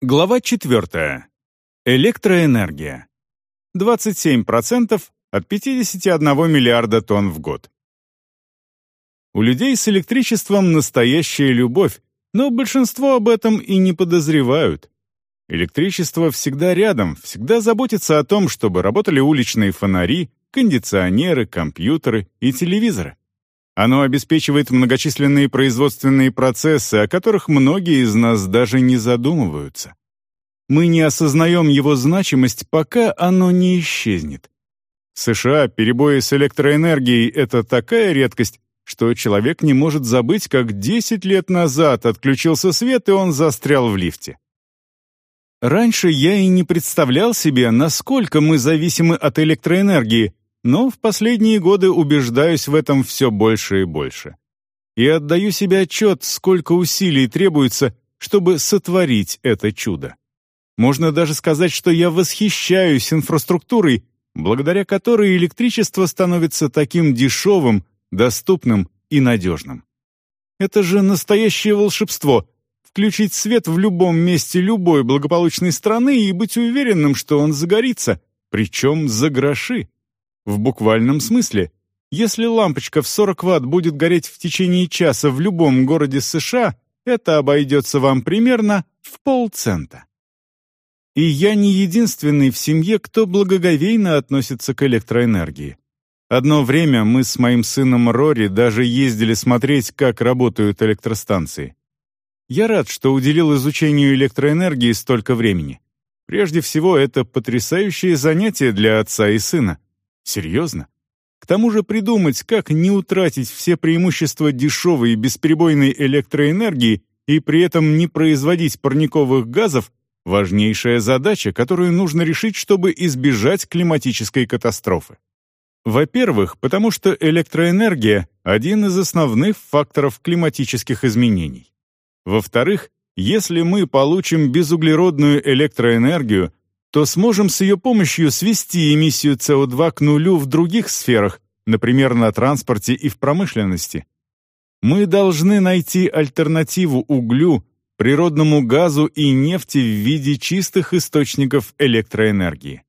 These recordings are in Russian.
Глава 4. Электроэнергия. 27% от 51 миллиарда тонн в год. У людей с электричеством настоящая любовь, но большинство об этом и не подозревают. Электричество всегда рядом, всегда заботится о том, чтобы работали уличные фонари, кондиционеры, компьютеры и телевизоры. Оно обеспечивает многочисленные производственные процессы, о которых многие из нас даже не задумываются. Мы не осознаем его значимость, пока оно не исчезнет. В США перебои с электроэнергией — это такая редкость, что человек не может забыть, как 10 лет назад отключился свет, и он застрял в лифте. Раньше я и не представлял себе, насколько мы зависимы от электроэнергии, но в последние годы убеждаюсь в этом все больше и больше. И отдаю себе отчет, сколько усилий требуется, чтобы сотворить это чудо. Можно даже сказать, что я восхищаюсь инфраструктурой, благодаря которой электричество становится таким дешевым, доступным и надежным. Это же настоящее волшебство — включить свет в любом месте любой благополучной страны и быть уверенным, что он загорится, причем за гроши. В буквальном смысле. Если лампочка в 40 Вт будет гореть в течение часа в любом городе США, это обойдется вам примерно в полцента. И я не единственный в семье, кто благоговейно относится к электроэнергии. Одно время мы с моим сыном Рори даже ездили смотреть, как работают электростанции. Я рад, что уделил изучению электроэнергии столько времени. Прежде всего, это потрясающее занятие для отца и сына. Серьезно? К тому же придумать, как не утратить все преимущества дешевой и бесперебойной электроэнергии и при этом не производить парниковых газов – важнейшая задача, которую нужно решить, чтобы избежать климатической катастрофы. Во-первых, потому что электроэнергия – один из основных факторов климатических изменений. Во-вторых, если мы получим безуглеродную электроэнергию, то сможем с ее помощью свести эмиссию СО2 к нулю в других сферах, например, на транспорте и в промышленности. Мы должны найти альтернативу углю, природному газу и нефти в виде чистых источников электроэнергии.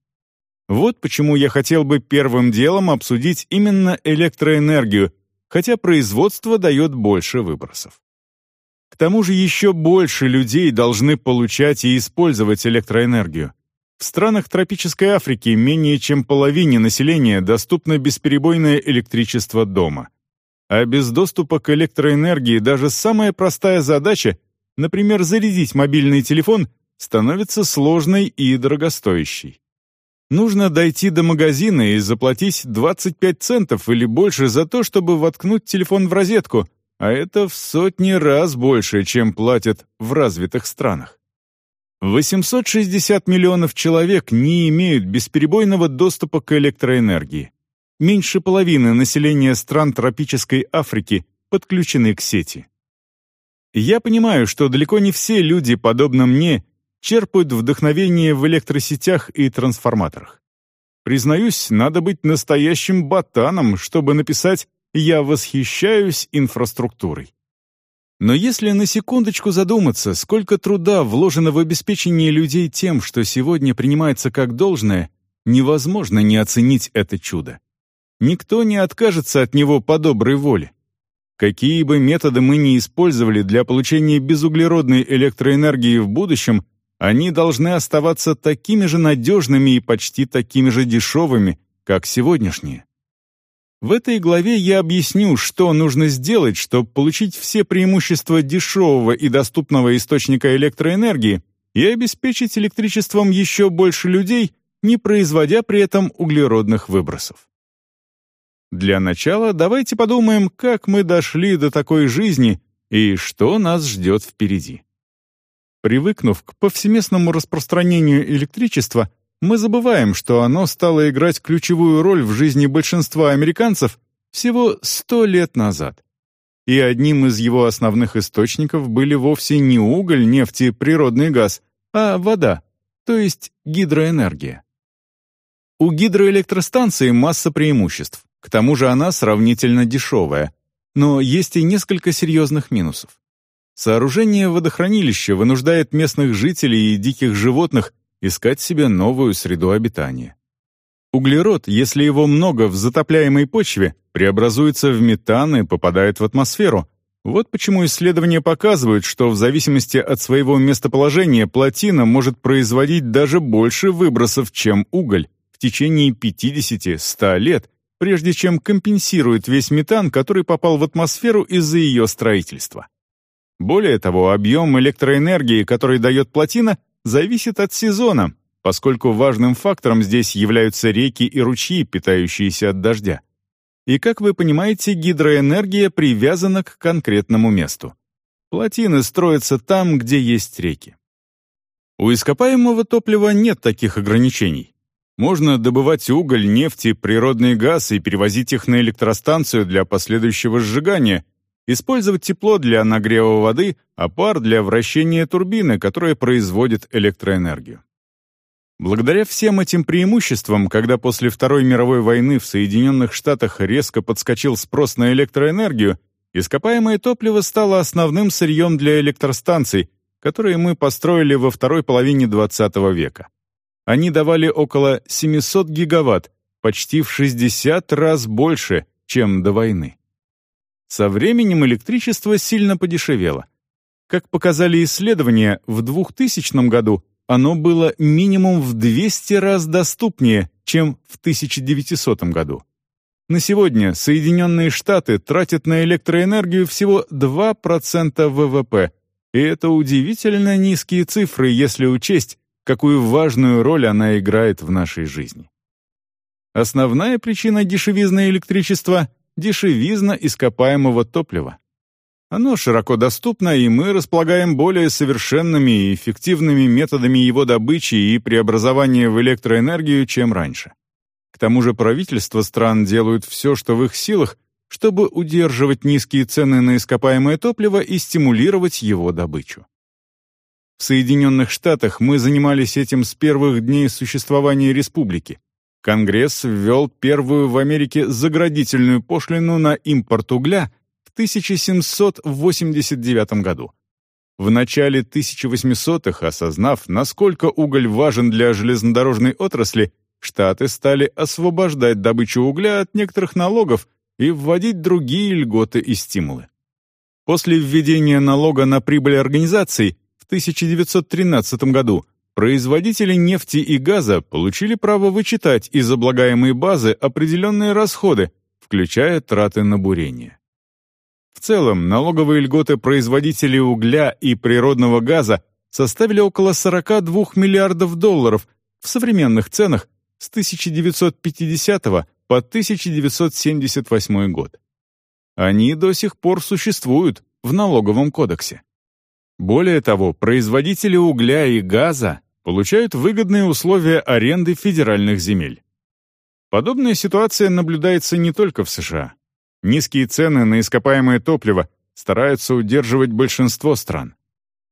Вот почему я хотел бы первым делом обсудить именно электроэнергию, хотя производство дает больше выбросов. К тому же еще больше людей должны получать и использовать электроэнергию. В странах тропической Африки менее чем половине населения доступно бесперебойное электричество дома. А без доступа к электроэнергии даже самая простая задача, например, зарядить мобильный телефон, становится сложной и дорогостоящей. Нужно дойти до магазина и заплатить 25 центов или больше за то, чтобы воткнуть телефон в розетку, а это в сотни раз больше, чем платят в развитых странах. 860 миллионов человек не имеют бесперебойного доступа к электроэнергии. Меньше половины населения стран тропической Африки подключены к сети. Я понимаю, что далеко не все люди, подобно мне, черпают вдохновение в электросетях и трансформаторах. Признаюсь, надо быть настоящим ботаном, чтобы написать «Я восхищаюсь инфраструктурой». Но если на секундочку задуматься, сколько труда вложено в обеспечение людей тем, что сегодня принимается как должное, невозможно не оценить это чудо. Никто не откажется от него по доброй воле. Какие бы методы мы ни использовали для получения безуглеродной электроэнергии в будущем, они должны оставаться такими же надежными и почти такими же дешевыми, как сегодняшние. В этой главе я объясню, что нужно сделать, чтобы получить все преимущества дешевого и доступного источника электроэнергии и обеспечить электричеством еще больше людей, не производя при этом углеродных выбросов. Для начала давайте подумаем, как мы дошли до такой жизни и что нас ждет впереди. Привыкнув к повсеместному распространению электричества, мы забываем, что оно стало играть ключевую роль в жизни большинства американцев всего сто лет назад. И одним из его основных источников были вовсе не уголь, нефть и природный газ, а вода, то есть гидроэнергия. У гидроэлектростанции масса преимуществ, к тому же она сравнительно дешевая, но есть и несколько серьезных минусов. Сооружение водохранилища вынуждает местных жителей и диких животных искать себе новую среду обитания. Углерод, если его много в затопляемой почве, преобразуется в метан и попадает в атмосферу. Вот почему исследования показывают, что в зависимости от своего местоположения плотина может производить даже больше выбросов, чем уголь, в течение 50-100 лет, прежде чем компенсирует весь метан, который попал в атмосферу из-за ее строительства. Более того, объем электроэнергии, который дает плотина, зависит от сезона, поскольку важным фактором здесь являются реки и ручьи, питающиеся от дождя. И, как вы понимаете, гидроэнергия привязана к конкретному месту. Плотины строятся там, где есть реки. У ископаемого топлива нет таких ограничений. Можно добывать уголь, нефть и природный газ и перевозить их на электростанцию для последующего сжигания, использовать тепло для нагрева воды, а пар для вращения турбины, которая производит электроэнергию. Благодаря всем этим преимуществам, когда после Второй мировой войны в Соединенных Штатах резко подскочил спрос на электроэнергию, ископаемое топливо стало основным сырьем для электростанций, которые мы построили во второй половине XX века. Они давали около 700 гигаватт, почти в 60 раз больше, чем до войны. Со временем электричество сильно подешевело. Как показали исследования, в 2000 году оно было минимум в 200 раз доступнее, чем в 1900 году. На сегодня Соединенные Штаты тратят на электроэнергию всего 2% ВВП, и это удивительно низкие цифры, если учесть, какую важную роль она играет в нашей жизни. Основная причина дешевизны электричества дешевизна ископаемого топлива. Оно широко доступно, и мы располагаем более совершенными и эффективными методами его добычи и преобразования в электроэнергию, чем раньше. К тому же правительства стран делают все, что в их силах, чтобы удерживать низкие цены на ископаемое топливо и стимулировать его добычу. В Соединенных Штатах мы занимались этим с первых дней существования республики, Конгресс ввел первую в Америке заградительную пошлину на импорт угля в 1789 году. В начале 1800-х, осознав, насколько уголь важен для железнодорожной отрасли, Штаты стали освобождать добычу угля от некоторых налогов и вводить другие льготы и стимулы. После введения налога на прибыль организаций в 1913 году производители нефти и газа получили право вычитать из облагаемой базы определенные расходы, включая траты на бурение. В целом, налоговые льготы производителей угля и природного газа составили около 42 миллиардов долларов в современных ценах с 1950 по 1978 год. Они до сих пор существуют в налоговом кодексе. Более того, производители угля и газа получают выгодные условия аренды федеральных земель. Подобная ситуация наблюдается не только в США. Низкие цены на ископаемое топливо стараются удерживать большинство стран.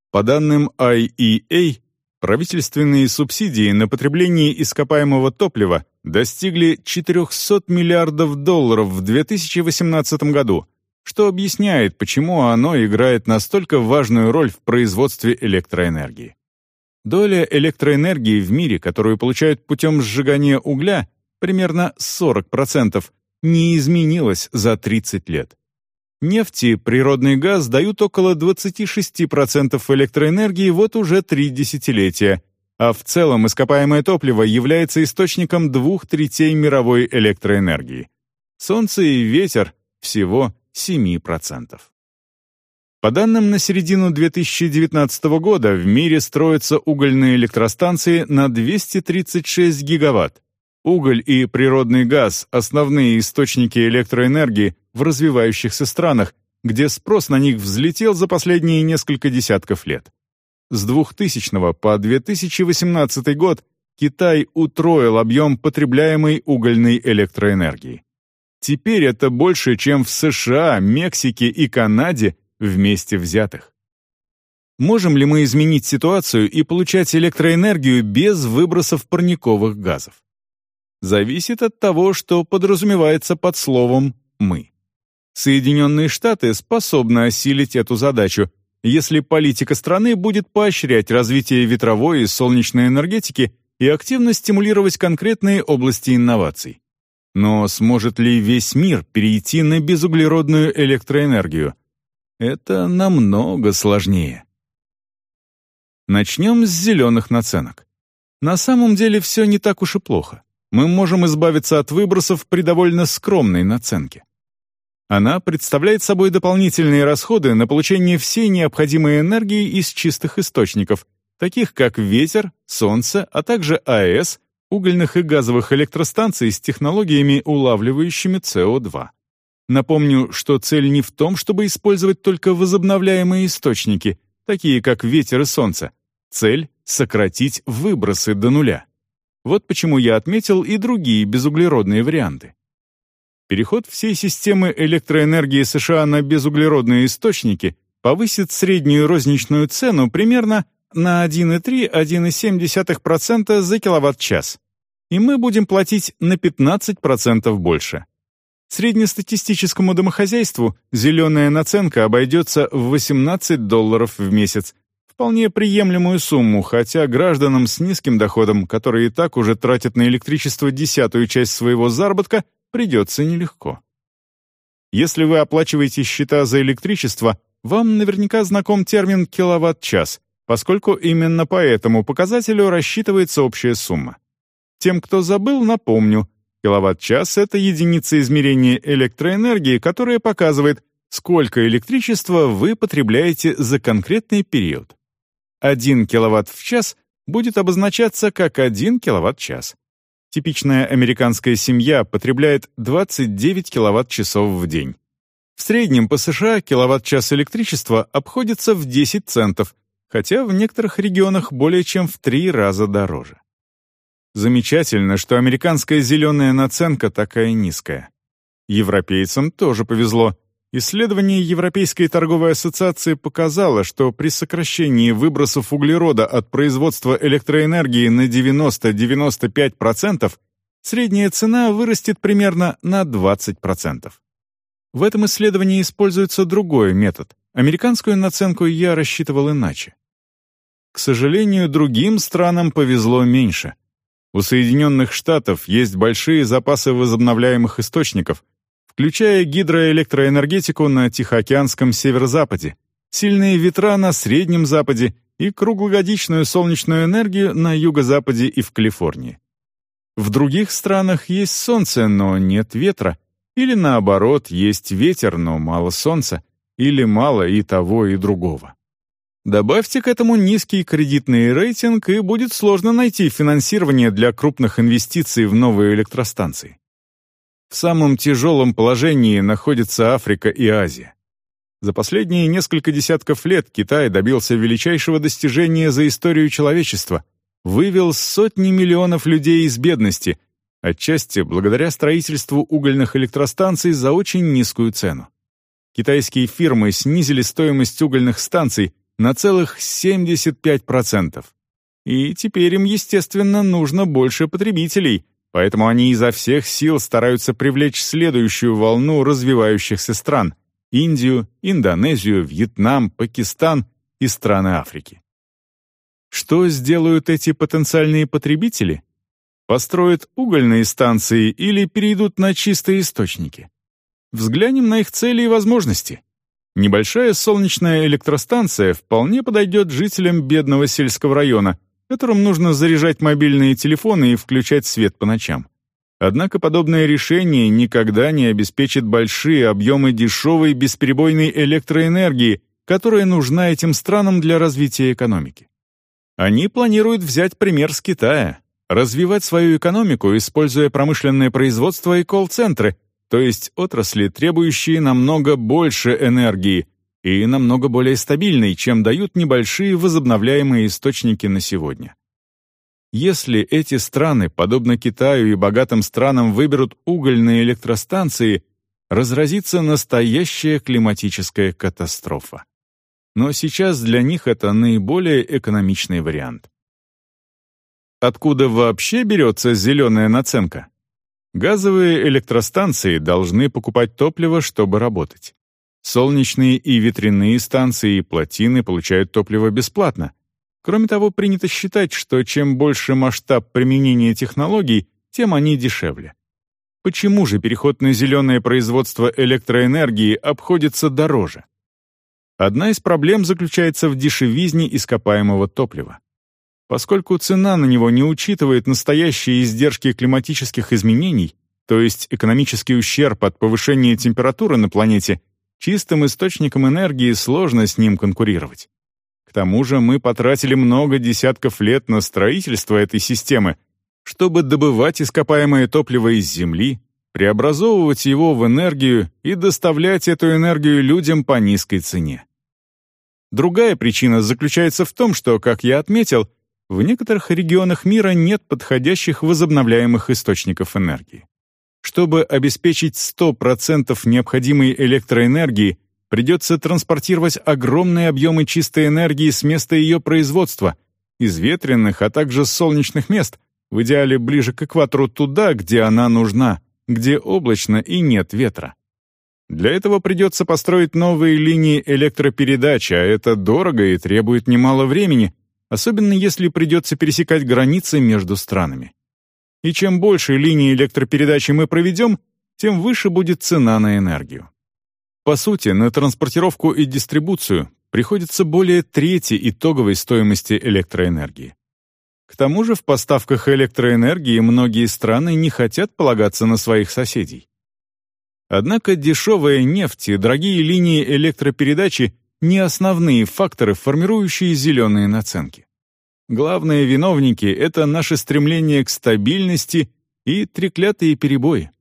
По данным IEA, правительственные субсидии на потребление ископаемого топлива достигли 400 миллиардов долларов в 2018 году, что объясняет, почему оно играет настолько важную роль в производстве электроэнергии. Доля электроэнергии в мире, которую получают путем сжигания угля, примерно 40%, не изменилась за 30 лет. Нефть и природный газ дают около 26% электроэнергии вот уже три десятилетия, а в целом ископаемое топливо является источником двух третей мировой электроэнергии. Солнце и ветер — всего 7%. По данным на середину 2019 года, в мире строятся угольные электростанции на 236 гигаватт. Уголь и природный газ – основные источники электроэнергии в развивающихся странах, где спрос на них взлетел за последние несколько десятков лет. С 2000 по 2018 год Китай утроил объем потребляемой угольной электроэнергии. Теперь это больше, чем в США, Мексике и Канаде вместе взятых. Можем ли мы изменить ситуацию и получать электроэнергию без выбросов парниковых газов? Зависит от того, что подразумевается под словом «мы». Соединенные Штаты способны осилить эту задачу, если политика страны будет поощрять развитие ветровой и солнечной энергетики и активно стимулировать конкретные области инноваций. Но сможет ли весь мир перейти на безуглеродную электроэнергию? Это намного сложнее. Начнем с зеленых наценок. На самом деле все не так уж и плохо. Мы можем избавиться от выбросов при довольно скромной наценке. Она представляет собой дополнительные расходы на получение всей необходимой энергии из чистых источников, таких как ветер, солнце, а также АЭС, угольных и газовых электростанций с технологиями, улавливающими СО2. Напомню, что цель не в том, чтобы использовать только возобновляемые источники, такие как ветер и солнце. Цель — сократить выбросы до нуля. Вот почему я отметил и другие безуглеродные варианты. Переход всей системы электроэнергии США на безуглеродные источники повысит среднюю розничную цену примерно на 1,3-1,7% за киловатт-час, и мы будем платить на 15% больше. Среднестатистическому домохозяйству зеленая наценка обойдется в 18 долларов в месяц, вполне приемлемую сумму, хотя гражданам с низким доходом, которые и так уже тратят на электричество десятую часть своего заработка, придется нелегко. Если вы оплачиваете счета за электричество, вам наверняка знаком термин «киловатт-час», поскольку именно по этому показателю рассчитывается общая сумма. Тем, кто забыл, напомню, киловатт-час — это единица измерения электроэнергии, которая показывает, сколько электричества вы потребляете за конкретный период. 1 киловатт в час будет обозначаться как 1 киловатт-час. Типичная американская семья потребляет 29 киловатт-часов в день. В среднем по США киловатт-час электричества обходится в 10 центов, хотя в некоторых регионах более чем в три раза дороже. Замечательно, что американская зеленая наценка такая низкая. Европейцам тоже повезло. Исследование Европейской торговой ассоциации показало, что при сокращении выбросов углерода от производства электроэнергии на 90-95% средняя цена вырастет примерно на 20%. В этом исследовании используется другой метод. Американскую наценку я рассчитывал иначе. К сожалению, другим странам повезло меньше. У Соединенных Штатов есть большие запасы возобновляемых источников — включая гидроэлектроэнергетику на Тихоокеанском северо-западе, сильные ветра на Среднем Западе и круглогодичную солнечную энергию на юго-западе и в Калифорнии. В других странах есть солнце, но нет ветра, или наоборот, есть ветер, но мало солнца, или мало и того, и другого. Добавьте к этому низкий кредитный рейтинг, и будет сложно найти финансирование для крупных инвестиций в новые электростанции. В самом тяжелом положении находятся Африка и Азия. За последние несколько десятков лет Китай добился величайшего достижения за историю человечества, вывел сотни миллионов людей из бедности, отчасти благодаря строительству угольных электростанций за очень низкую цену. Китайские фирмы снизили стоимость угольных станций на целых 75%. И теперь им, естественно, нужно больше потребителей — Поэтому они изо всех сил стараются привлечь следующую волну развивающихся стран — Индию, Индонезию, Вьетнам, Пакистан и страны Африки. Что сделают эти потенциальные потребители? Построят угольные станции или перейдут на чистые источники? Взглянем на их цели и возможности. Небольшая солнечная электростанция вполне подойдет жителям бедного сельского района, которым нужно заряжать мобильные телефоны и включать свет по ночам. Однако подобное решение никогда не обеспечит большие объемы дешевой бесперебойной электроэнергии, которая нужна этим странам для развития экономики. Они планируют взять пример с Китая, развивать свою экономику, используя промышленное производство и колл-центры, то есть отрасли, требующие намного больше энергии, и намного более стабильной, чем дают небольшие возобновляемые источники на сегодня. Если эти страны, подобно Китаю и богатым странам, выберут угольные электростанции, разразится настоящая климатическая катастрофа. Но сейчас для них это наиболее экономичный вариант. Откуда вообще берется зеленая наценка? Газовые электростанции должны покупать топливо, чтобы работать. Солнечные и ветряные станции и плотины получают топливо бесплатно. Кроме того, принято считать, что чем больше масштаб применения технологий, тем они дешевле. Почему же переход на зеленое производство электроэнергии обходится дороже? Одна из проблем заключается в дешевизне ископаемого топлива. Поскольку цена на него не учитывает настоящие издержки климатических изменений, то есть экономический ущерб от повышения температуры на планете, чистым источником энергии сложно с ним конкурировать. К тому же мы потратили много десятков лет на строительство этой системы, чтобы добывать ископаемое топливо из Земли, преобразовывать его в энергию и доставлять эту энергию людям по низкой цене. Другая причина заключается в том, что, как я отметил, в некоторых регионах мира нет подходящих возобновляемых источников энергии. Чтобы обеспечить 100% необходимой электроэнергии, придется транспортировать огромные объемы чистой энергии с места ее производства, из ветреных, а также солнечных мест, в идеале ближе к экватору туда, где она нужна, где облачно и нет ветра. Для этого придется построить новые линии электропередач, а это дорого и требует немало времени, особенно если придется пересекать границы между странами. И чем больше линий электропередачи мы проведем, тем выше будет цена на энергию. По сути, на транспортировку и дистрибуцию приходится более трети итоговой стоимости электроэнергии. К тому же в поставках электроэнергии многие страны не хотят полагаться на своих соседей. Однако дешевая нефть и дорогие линии электропередачи не основные факторы, формирующие зеленые наценки. Главные виновники — это наше стремление к стабильности и треклятые перебои.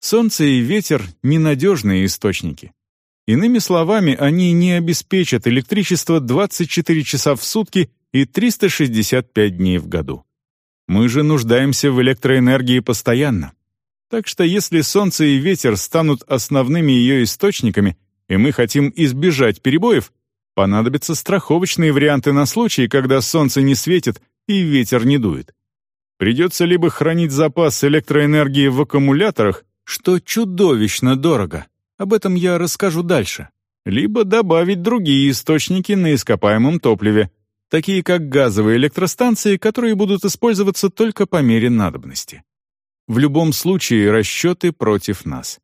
Солнце и ветер — ненадежные источники. Иными словами, они не обеспечат электричество 24 часа в сутки и 365 дней в году. Мы же нуждаемся в электроэнергии постоянно. Так что если солнце и ветер станут основными ее источниками, и мы хотим избежать перебоев, понадобятся страховочные варианты на случай, когда солнце не светит и ветер не дует. Придется либо хранить запас электроэнергии в аккумуляторах, что чудовищно дорого, об этом я расскажу дальше, либо добавить другие источники на ископаемом топливе, такие как газовые электростанции, которые будут использоваться только по мере надобности. В любом случае расчеты против нас.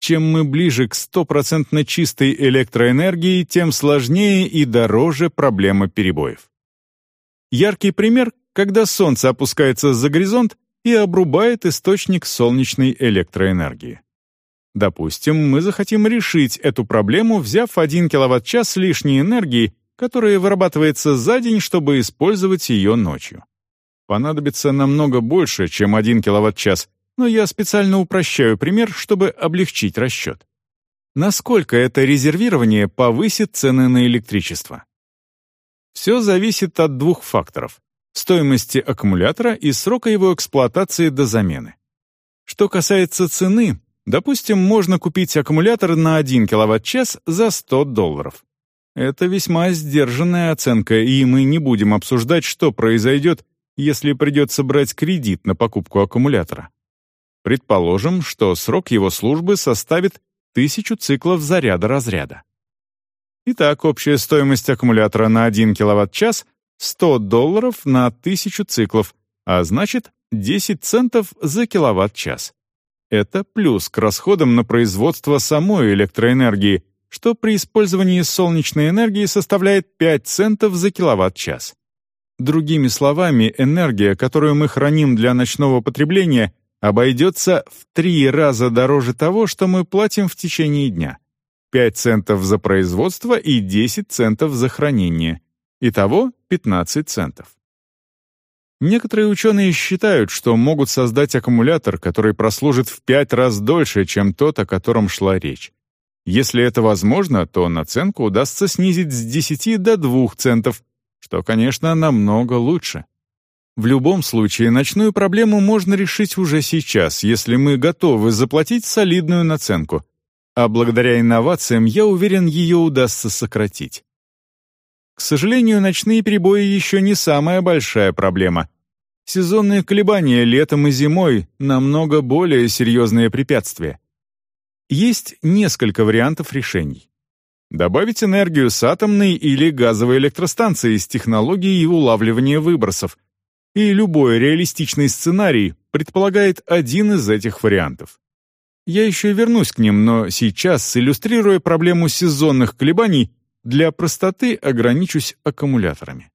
Чем мы ближе к стопроцентно чистой электроэнергии, тем сложнее и дороже проблема перебоев. Яркий пример, когда Солнце опускается за горизонт и обрубает источник солнечной электроэнергии. Допустим, мы захотим решить эту проблему, взяв 1 кВт-час лишней энергии, которая вырабатывается за день, чтобы использовать ее ночью понадобится намного больше, чем 1 кВт-час, но я специально упрощаю пример, чтобы облегчить расчет. Насколько это резервирование повысит цены на электричество? Все зависит от двух факторов — стоимости аккумулятора и срока его эксплуатации до замены. Что касается цены, допустим, можно купить аккумулятор на 1 кВт-час за 100 долларов. Это весьма сдержанная оценка, и мы не будем обсуждать, что произойдет, если придется брать кредит на покупку аккумулятора. Предположим, что срок его службы составит тысячу циклов заряда-разряда. Итак, общая стоимость аккумулятора на 1 кВт-час — 100 долларов на 1000 циклов, а значит 10 центов за киловатт-час. Это плюс к расходам на производство самой электроэнергии, что при использовании солнечной энергии составляет 5 центов за киловатт-час. Другими словами, энергия, которую мы храним для ночного потребления, обойдется в три раза дороже того, что мы платим в течение дня. 5 центов за производство и 10 центов за хранение. Итого 15 центов. Некоторые ученые считают, что могут создать аккумулятор, который прослужит в 5 раз дольше, чем тот, о котором шла речь. Если это возможно, то наценку удастся снизить с 10 до 2 центов, что, конечно, намного лучше. В любом случае, ночную проблему можно решить уже сейчас, если мы готовы заплатить солидную наценку, а благодаря инновациям, я уверен, ее удастся сократить. К сожалению, ночные перебои еще не самая большая проблема. Сезонные колебания летом и зимой — намного более серьезные препятствия. Есть несколько вариантов решений. Добавить энергию с атомной или газовой электростанции с технологией улавливания выбросов. И любой реалистичный сценарий предполагает один из этих вариантов. Я еще вернусь к ним, но сейчас, иллюстрируя проблему сезонных колебаний, для простоты ограничусь аккумуляторами.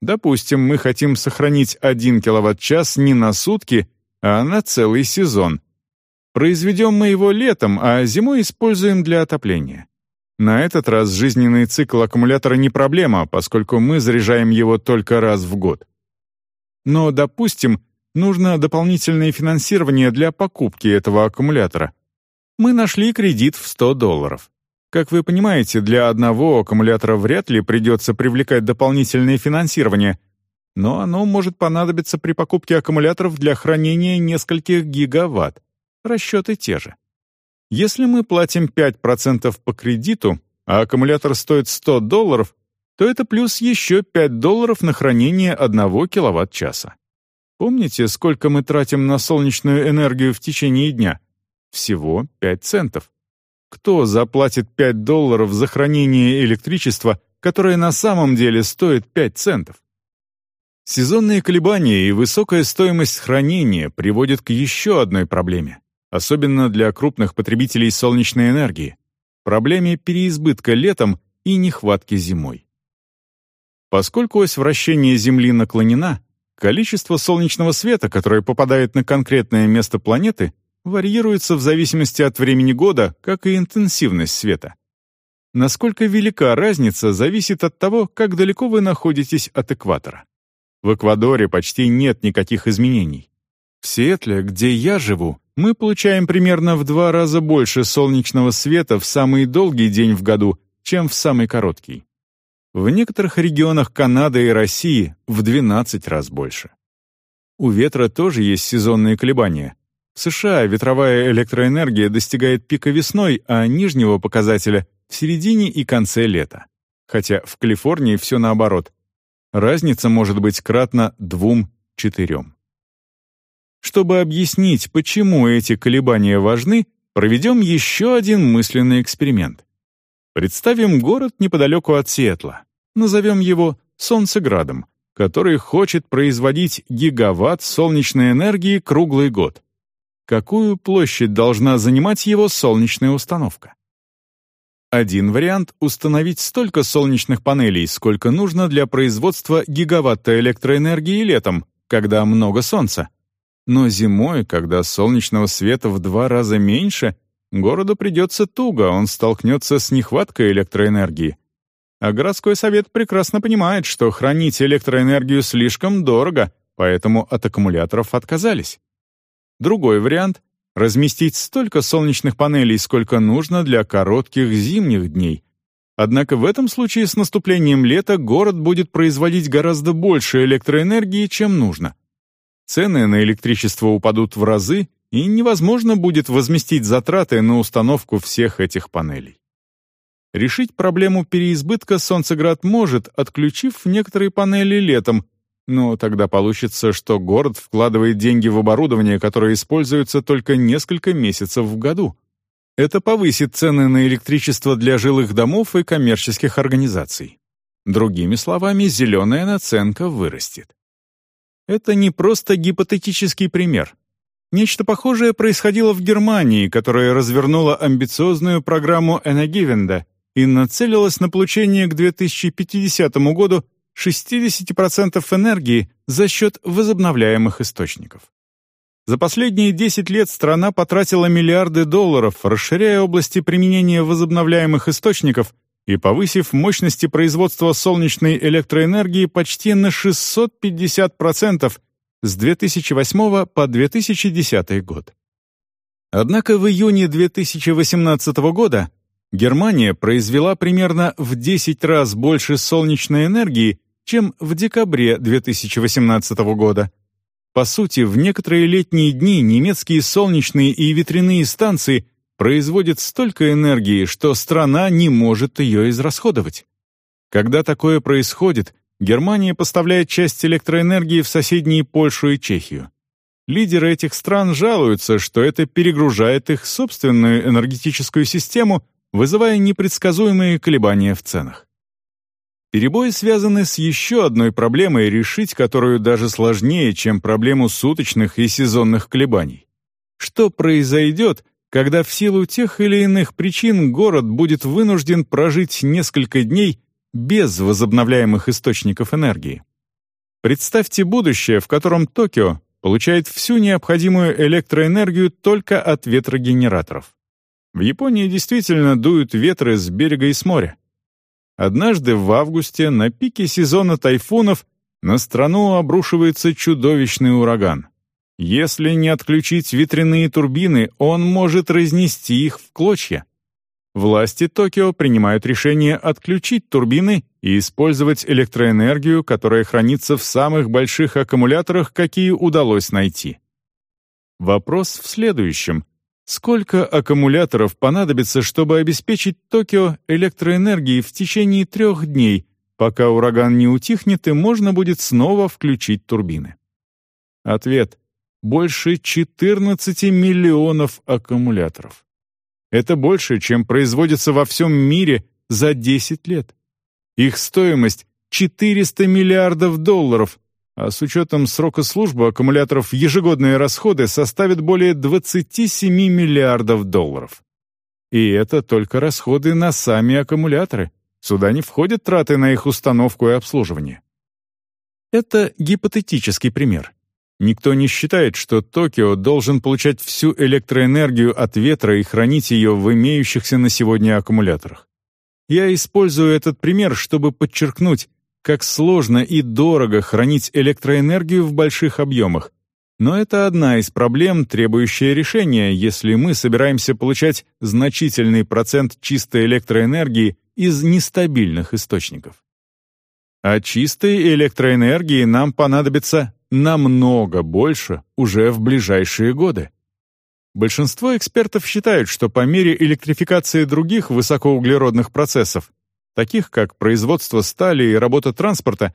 Допустим, мы хотим сохранить 1 кВт-час не на сутки, а на целый сезон. Произведем мы его летом, а зимой используем для отопления. На этот раз жизненный цикл аккумулятора не проблема, поскольку мы заряжаем его только раз в год. Но, допустим, нужно дополнительное финансирование для покупки этого аккумулятора. Мы нашли кредит в 100 долларов. Как вы понимаете, для одного аккумулятора вряд ли придется привлекать дополнительное финансирование, но оно может понадобиться при покупке аккумуляторов для хранения нескольких гигаватт. Расчеты те же. Если мы платим 5% по кредиту, а аккумулятор стоит 100 долларов, то это плюс еще 5 долларов на хранение 1 киловатт-часа. Помните, сколько мы тратим на солнечную энергию в течение дня? Всего 5 центов. Кто заплатит 5 долларов за хранение электричества, которое на самом деле стоит 5 центов? Сезонные колебания и высокая стоимость хранения приводят к еще одной проблеме особенно для крупных потребителей солнечной энергии, проблеме переизбытка летом и нехватки зимой. Поскольку ось вращения Земли наклонена, количество солнечного света, которое попадает на конкретное место планеты, варьируется в зависимости от времени года, как и интенсивность света. Насколько велика разница, зависит от того, как далеко вы находитесь от экватора. В Эквадоре почти нет никаких изменений. В Сиэтле, где я живу, мы получаем примерно в два раза больше солнечного света в самый долгий день в году, чем в самый короткий. В некоторых регионах Канады и России в 12 раз больше. У ветра тоже есть сезонные колебания. В США ветровая электроэнергия достигает пика весной, а нижнего показателя — в середине и конце лета. Хотя в Калифорнии все наоборот. Разница может быть кратна двум-четырем. Чтобы объяснить, почему эти колебания важны, проведем еще один мысленный эксперимент. Представим город неподалеку от Сиэтла. Назовем его Солнцеградом, который хочет производить гигаватт солнечной энергии круглый год. Какую площадь должна занимать его солнечная установка? Один вариант — установить столько солнечных панелей, сколько нужно для производства гигаватта электроэнергии летом, когда много солнца, но зимой, когда солнечного света в два раза меньше, городу придется туго, он столкнется с нехваткой электроэнергии. А городской совет прекрасно понимает, что хранить электроэнергию слишком дорого, поэтому от аккумуляторов отказались. Другой вариант — разместить столько солнечных панелей, сколько нужно для коротких зимних дней. Однако в этом случае с наступлением лета город будет производить гораздо больше электроэнергии, чем нужно цены на электричество упадут в разы, и невозможно будет возместить затраты на установку всех этих панелей. Решить проблему переизбытка Солнцеград может, отключив некоторые панели летом, но тогда получится, что город вкладывает деньги в оборудование, которое используется только несколько месяцев в году. Это повысит цены на электричество для жилых домов и коммерческих организаций. Другими словами, зеленая наценка вырастет. Это не просто гипотетический пример. Нечто похожее происходило в Германии, которая развернула амбициозную программу Энергивенда и нацелилась на получение к 2050 году 60% энергии за счет возобновляемых источников. За последние 10 лет страна потратила миллиарды долларов, расширяя области применения возобновляемых источников и повысив мощности производства солнечной электроэнергии почти на 650% с 2008 по 2010 год. Однако в июне 2018 года Германия произвела примерно в 10 раз больше солнечной энергии, чем в декабре 2018 года. По сути, в некоторые летние дни немецкие солнечные и ветряные станции производит столько энергии, что страна не может ее израсходовать. Когда такое происходит, Германия поставляет часть электроэнергии в соседние Польшу и Чехию. лидеры этих стран жалуются, что это перегружает их собственную энергетическую систему, вызывая непредсказуемые колебания в ценах. Перебои связаны с еще одной проблемой, решить которую даже сложнее, чем проблему суточных и сезонных колебаний. Что произойдет, когда в силу тех или иных причин город будет вынужден прожить несколько дней без возобновляемых источников энергии? Представьте будущее, в котором Токио получает всю необходимую электроэнергию только от ветрогенераторов. В Японии действительно дуют ветры с берега и с моря. Однажды в августе, на пике сезона тайфунов, на страну обрушивается чудовищный ураган. Если не отключить ветряные турбины, он может разнести их в клочья. Власти Токио принимают решение отключить турбины и использовать электроэнергию, которая хранится в самых больших аккумуляторах, какие удалось найти. Вопрос в следующем. Сколько аккумуляторов понадобится, чтобы обеспечить Токио электроэнергией в течение трех дней, пока ураган не утихнет и можно будет снова включить турбины? Ответ — больше 14 миллионов аккумуляторов. Это больше, чем производится во всем мире за 10 лет. Их стоимость — 400 миллиардов долларов, а с учетом срока службы аккумуляторов ежегодные расходы составят более 27 миллиардов долларов. И это только расходы на сами аккумуляторы. Сюда не входят траты на их установку и обслуживание. Это гипотетический пример. Никто не считает, что Токио должен получать всю электроэнергию от ветра и хранить ее в имеющихся на сегодня аккумуляторах. Я использую этот пример, чтобы подчеркнуть, как сложно и дорого хранить электроэнергию в больших объемах. Но это одна из проблем, требующая решения, если мы собираемся получать значительный процент чистой электроэнергии из нестабильных источников. А чистой электроэнергии нам понадобится намного больше уже в ближайшие годы. Большинство экспертов считают, что по мере электрификации других высокоуглеродных процессов таких как производство стали и работа транспорта,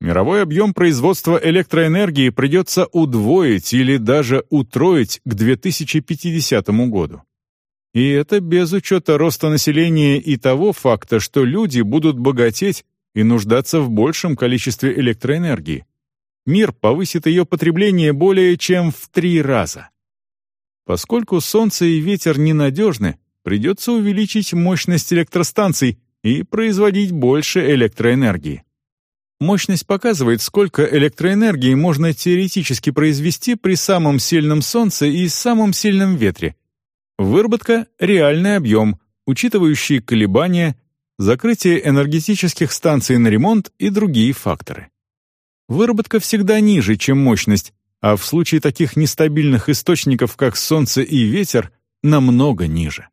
мировой объем производства электроэнергии придется удвоить или даже утроить к 2050 году. И это без учета роста населения и того факта, что люди будут богатеть и нуждаться в большем количестве электроэнергии. Мир повысит ее потребление более чем в три раза. Поскольку солнце и ветер ненадежны, придется увеличить мощность электростанций, и производить больше электроэнергии. Мощность показывает, сколько электроэнергии можно теоретически произвести при самом сильном солнце и самом сильном ветре. Выработка — реальный объем, учитывающий колебания, закрытие энергетических станций на ремонт и другие факторы. Выработка всегда ниже, чем мощность, а в случае таких нестабильных источников, как солнце и ветер, намного ниже.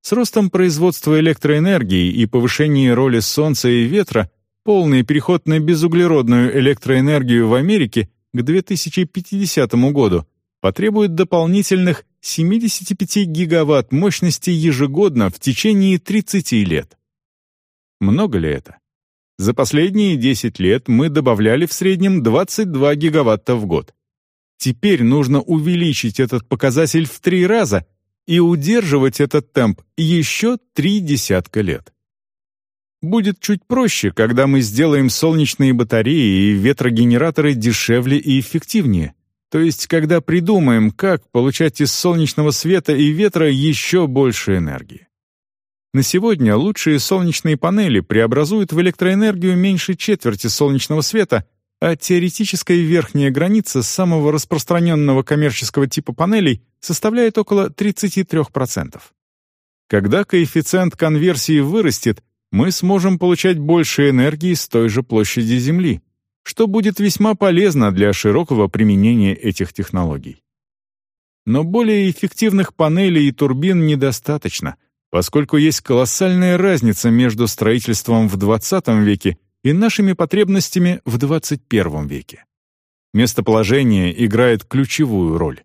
С ростом производства электроэнергии и повышением роли солнца и ветра полный переход на безуглеродную электроэнергию в Америке к 2050 году потребует дополнительных 75 гигаватт мощности ежегодно в течение 30 лет. Много ли это? За последние 10 лет мы добавляли в среднем 22 гигаватта в год. Теперь нужно увеличить этот показатель в три раза и удерживать этот темп еще три десятка лет. Будет чуть проще, когда мы сделаем солнечные батареи и ветрогенераторы дешевле и эффективнее, то есть когда придумаем, как получать из солнечного света и ветра еще больше энергии. На сегодня лучшие солнечные панели преобразуют в электроэнергию меньше четверти солнечного света, а теоретическая верхняя граница самого распространенного коммерческого типа панелей составляет около 33%. Когда коэффициент конверсии вырастет, мы сможем получать больше энергии с той же площади Земли, что будет весьма полезно для широкого применения этих технологий. Но более эффективных панелей и турбин недостаточно, поскольку есть колоссальная разница между строительством в 20 веке и нашими потребностями в 21 веке. Местоположение играет ключевую роль.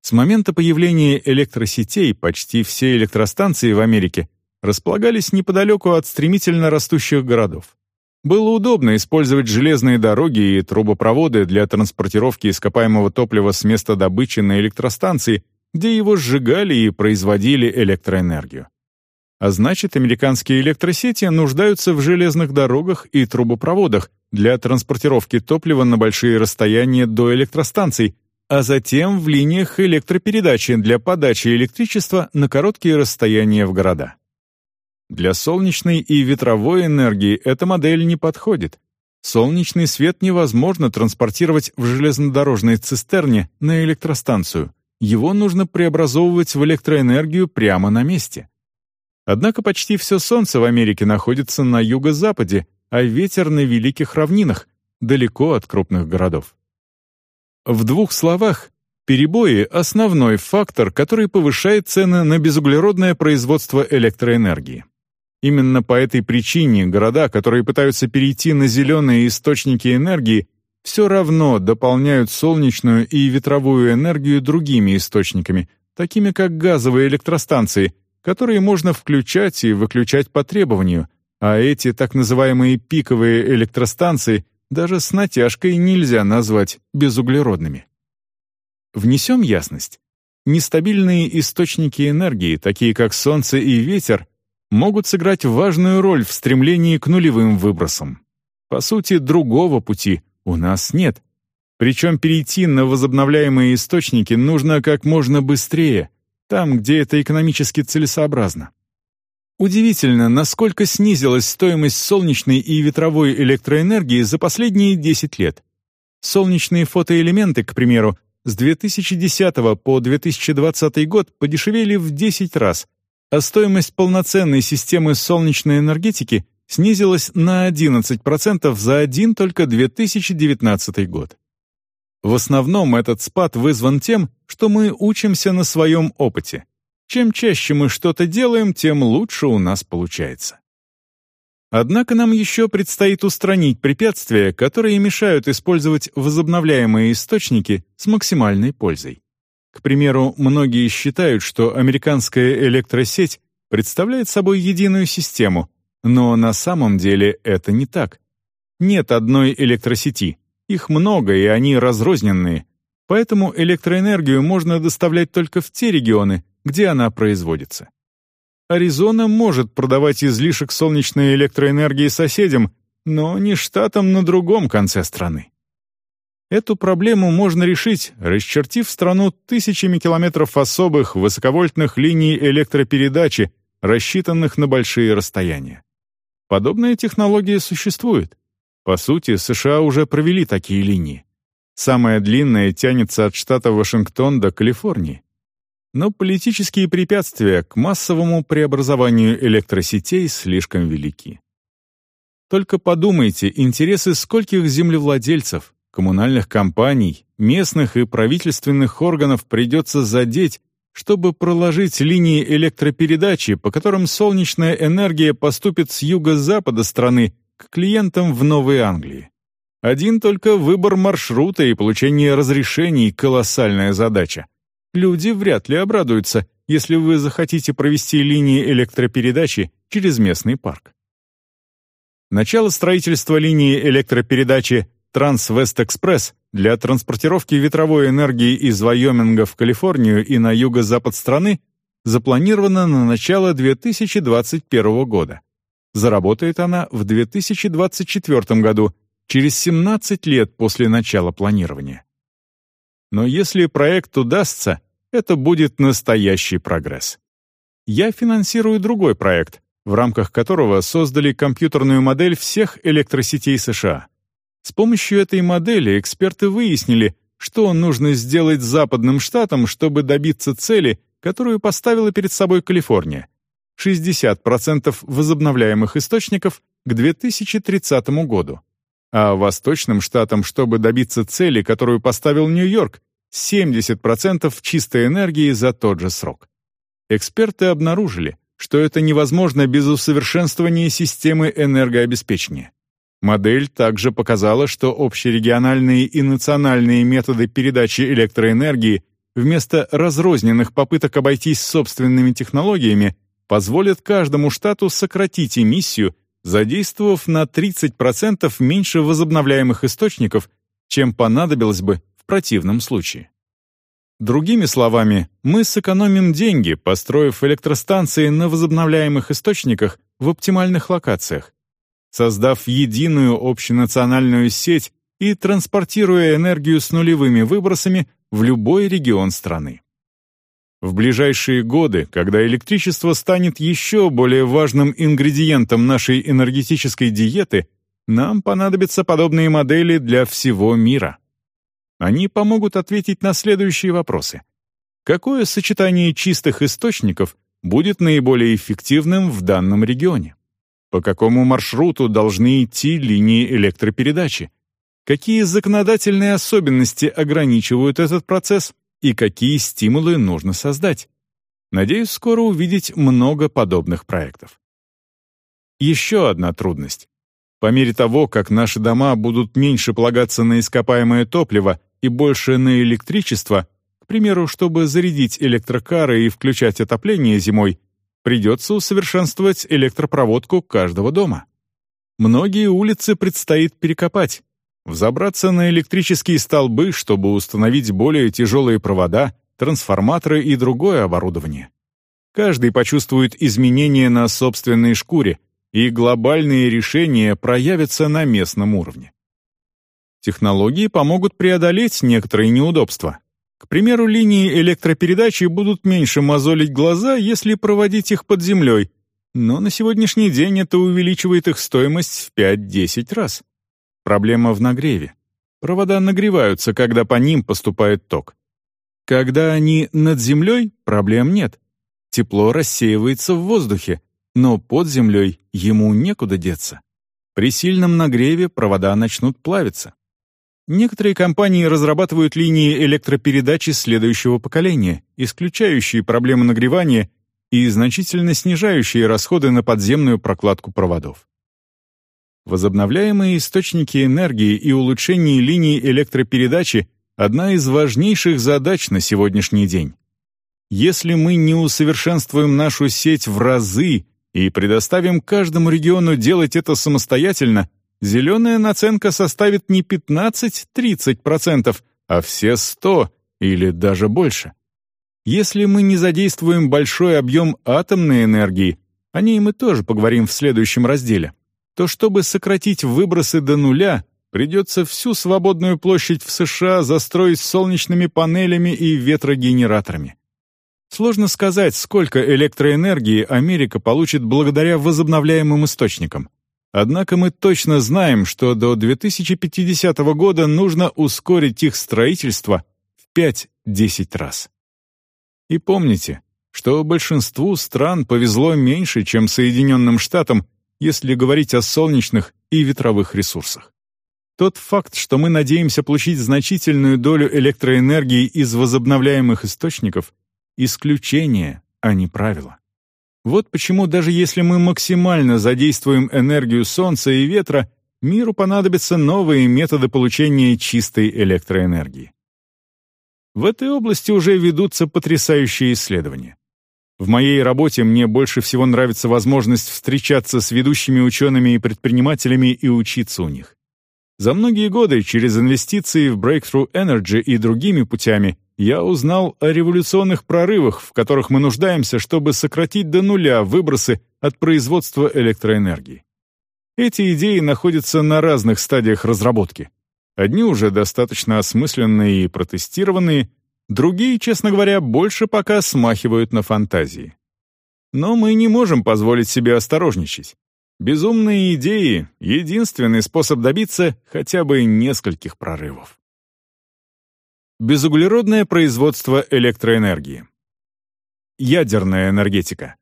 С момента появления электросетей почти все электростанции в Америке располагались неподалеку от стремительно растущих городов. Было удобно использовать железные дороги и трубопроводы для транспортировки ископаемого топлива с места добычи на электростанции, где его сжигали и производили электроэнергию. А значит, американские электросети нуждаются в железных дорогах и трубопроводах для транспортировки топлива на большие расстояния до электростанций, а затем в линиях электропередачи для подачи электричества на короткие расстояния в города. Для солнечной и ветровой энергии эта модель не подходит. Солнечный свет невозможно транспортировать в железнодорожной цистерне на электростанцию. Его нужно преобразовывать в электроэнергию прямо на месте. Однако почти все солнце в Америке находится на юго-западе, а ветер на великих равнинах, далеко от крупных городов. В двух словах, перебои — основной фактор, который повышает цены на безуглеродное производство электроэнергии. Именно по этой причине города, которые пытаются перейти на зеленые источники энергии, все равно дополняют солнечную и ветровую энергию другими источниками, такими как газовые электростанции, которые можно включать и выключать по требованию, а эти так называемые пиковые электростанции даже с натяжкой нельзя назвать безуглеродными. Внесем ясность. Нестабильные источники энергии, такие как солнце и ветер, могут сыграть важную роль в стремлении к нулевым выбросам. По сути, другого пути у нас нет. Причем перейти на возобновляемые источники нужно как можно быстрее, там, где это экономически целесообразно. Удивительно, насколько снизилась стоимость солнечной и ветровой электроэнергии за последние 10 лет. Солнечные фотоэлементы, к примеру, с 2010 по 2020 год подешевели в 10 раз, а стоимость полноценной системы солнечной энергетики снизилась на 11% за один только 2019 год. В основном этот спад вызван тем, что мы учимся на своем опыте. Чем чаще мы что-то делаем, тем лучше у нас получается. Однако нам еще предстоит устранить препятствия, которые мешают использовать возобновляемые источники с максимальной пользой. К примеру, многие считают, что американская электросеть представляет собой единую систему, но на самом деле это не так. Нет одной электросети, их много и они разрозненные, поэтому электроэнергию можно доставлять только в те регионы, где она производится. Аризона может продавать излишек солнечной электроэнергии соседям, но не штатам на другом конце страны. Эту проблему можно решить, расчертив страну тысячами километров особых высоковольтных линий электропередачи, рассчитанных на большие расстояния. Подобная технология существует. По сути, США уже провели такие линии. Самая длинная тянется от штата Вашингтон до Калифорнии. Но политические препятствия к массовому преобразованию электросетей слишком велики. Только подумайте, интересы скольких землевладельцев, коммунальных компаний, местных и правительственных органов придется задеть, чтобы проложить линии электропередачи, по которым солнечная энергия поступит с юго-запада страны к клиентам в Новой Англии. Один только выбор маршрута и получение разрешений — колоссальная задача. Люди вряд ли обрадуются, если вы захотите провести линии электропередачи через местный парк. Начало строительства линии электропередачи Трансвест-экспресс для транспортировки ветровой энергии из Вайоминга в Калифорнию и на юго-запад страны запланирована на начало 2021 года. Заработает она в 2024 году, через 17 лет после начала планирования. Но если проект удастся, это будет настоящий прогресс. Я финансирую другой проект, в рамках которого создали компьютерную модель всех электросетей США. С помощью этой модели эксперты выяснили, что нужно сделать западным штатам, чтобы добиться цели, которую поставила перед собой Калифорния. 60% возобновляемых источников к 2030 году. А восточным штатам, чтобы добиться цели, которую поставил Нью-Йорк, 70% чистой энергии за тот же срок. Эксперты обнаружили, что это невозможно без усовершенствования системы энергообеспечения. Модель также показала, что общерегиональные и национальные методы передачи электроэнергии вместо разрозненных попыток обойтись собственными технологиями позволят каждому штату сократить эмиссию задействовав на 30% меньше возобновляемых источников, чем понадобилось бы в противном случае. Другими словами, мы сэкономим деньги, построив электростанции на возобновляемых источниках в оптимальных локациях, создав единую общенациональную сеть и транспортируя энергию с нулевыми выбросами в любой регион страны. В ближайшие годы, когда электричество станет еще более важным ингредиентом нашей энергетической диеты, нам понадобятся подобные модели для всего мира. Они помогут ответить на следующие вопросы. Какое сочетание чистых источников будет наиболее эффективным в данном регионе? По какому маршруту должны идти линии электропередачи? Какие законодательные особенности ограничивают этот процесс? и какие стимулы нужно создать. Надеюсь, скоро увидеть много подобных проектов. Еще одна трудность. По мере того, как наши дома будут меньше полагаться на ископаемое топливо и больше на электричество, к примеру, чтобы зарядить электрокары и включать отопление зимой, придется усовершенствовать электропроводку каждого дома. Многие улицы предстоит перекопать, Взобраться на электрические столбы, чтобы установить более тяжелые провода, трансформаторы и другое оборудование. Каждый почувствует изменения на собственной шкуре, и глобальные решения проявятся на местном уровне. Технологии помогут преодолеть некоторые неудобства. К примеру, линии электропередачи будут меньше мозолить глаза, если проводить их под землей, но на сегодняшний день это увеличивает их стоимость в 5-10 раз. Проблема в нагреве. Провода нагреваются, когда по ним поступает ток. Когда они над землей, проблем нет. Тепло рассеивается в воздухе, но под землей ему некуда деться. При сильном нагреве провода начнут плавиться. Некоторые компании разрабатывают линии электропередачи следующего поколения, исключающие проблему нагревания и значительно снижающие расходы на подземную прокладку проводов. Возобновляемые источники энергии и улучшение линий электропередачи — одна из важнейших задач на сегодняшний день. Если мы не усовершенствуем нашу сеть в разы и предоставим каждому региону делать это самостоятельно, зеленая наценка составит не 15-30%, а все 100 или даже больше. Если мы не задействуем большой объем атомной энергии, о ней мы тоже поговорим в следующем разделе, то чтобы сократить выбросы до нуля, придется всю свободную площадь в США застроить солнечными панелями и ветрогенераторами. Сложно сказать, сколько электроэнергии Америка получит благодаря возобновляемым источникам. Однако мы точно знаем, что до 2050 года нужно ускорить их строительство в 5-10 раз. И помните, что большинству стран повезло меньше, чем Соединенным Штатам, если говорить о солнечных и ветровых ресурсах. Тот факт, что мы надеемся получить значительную долю электроэнергии из возобновляемых источников — исключение, а не правило. Вот почему даже если мы максимально задействуем энергию солнца и ветра, миру понадобятся новые методы получения чистой электроэнергии. В этой области уже ведутся потрясающие исследования. В моей работе мне больше всего нравится возможность встречаться с ведущими учеными и предпринимателями и учиться у них. За многие годы через инвестиции в Breakthrough Energy и другими путями я узнал о революционных прорывах, в которых мы нуждаемся, чтобы сократить до нуля выбросы от производства электроэнергии. Эти идеи находятся на разных стадиях разработки. Одни уже достаточно осмысленные и протестированные, Другие, честно говоря, больше пока смахивают на фантазии. Но мы не можем позволить себе осторожничать. Безумные идеи — единственный способ добиться хотя бы нескольких прорывов. Безуглеродное производство электроэнергии. Ядерная энергетика.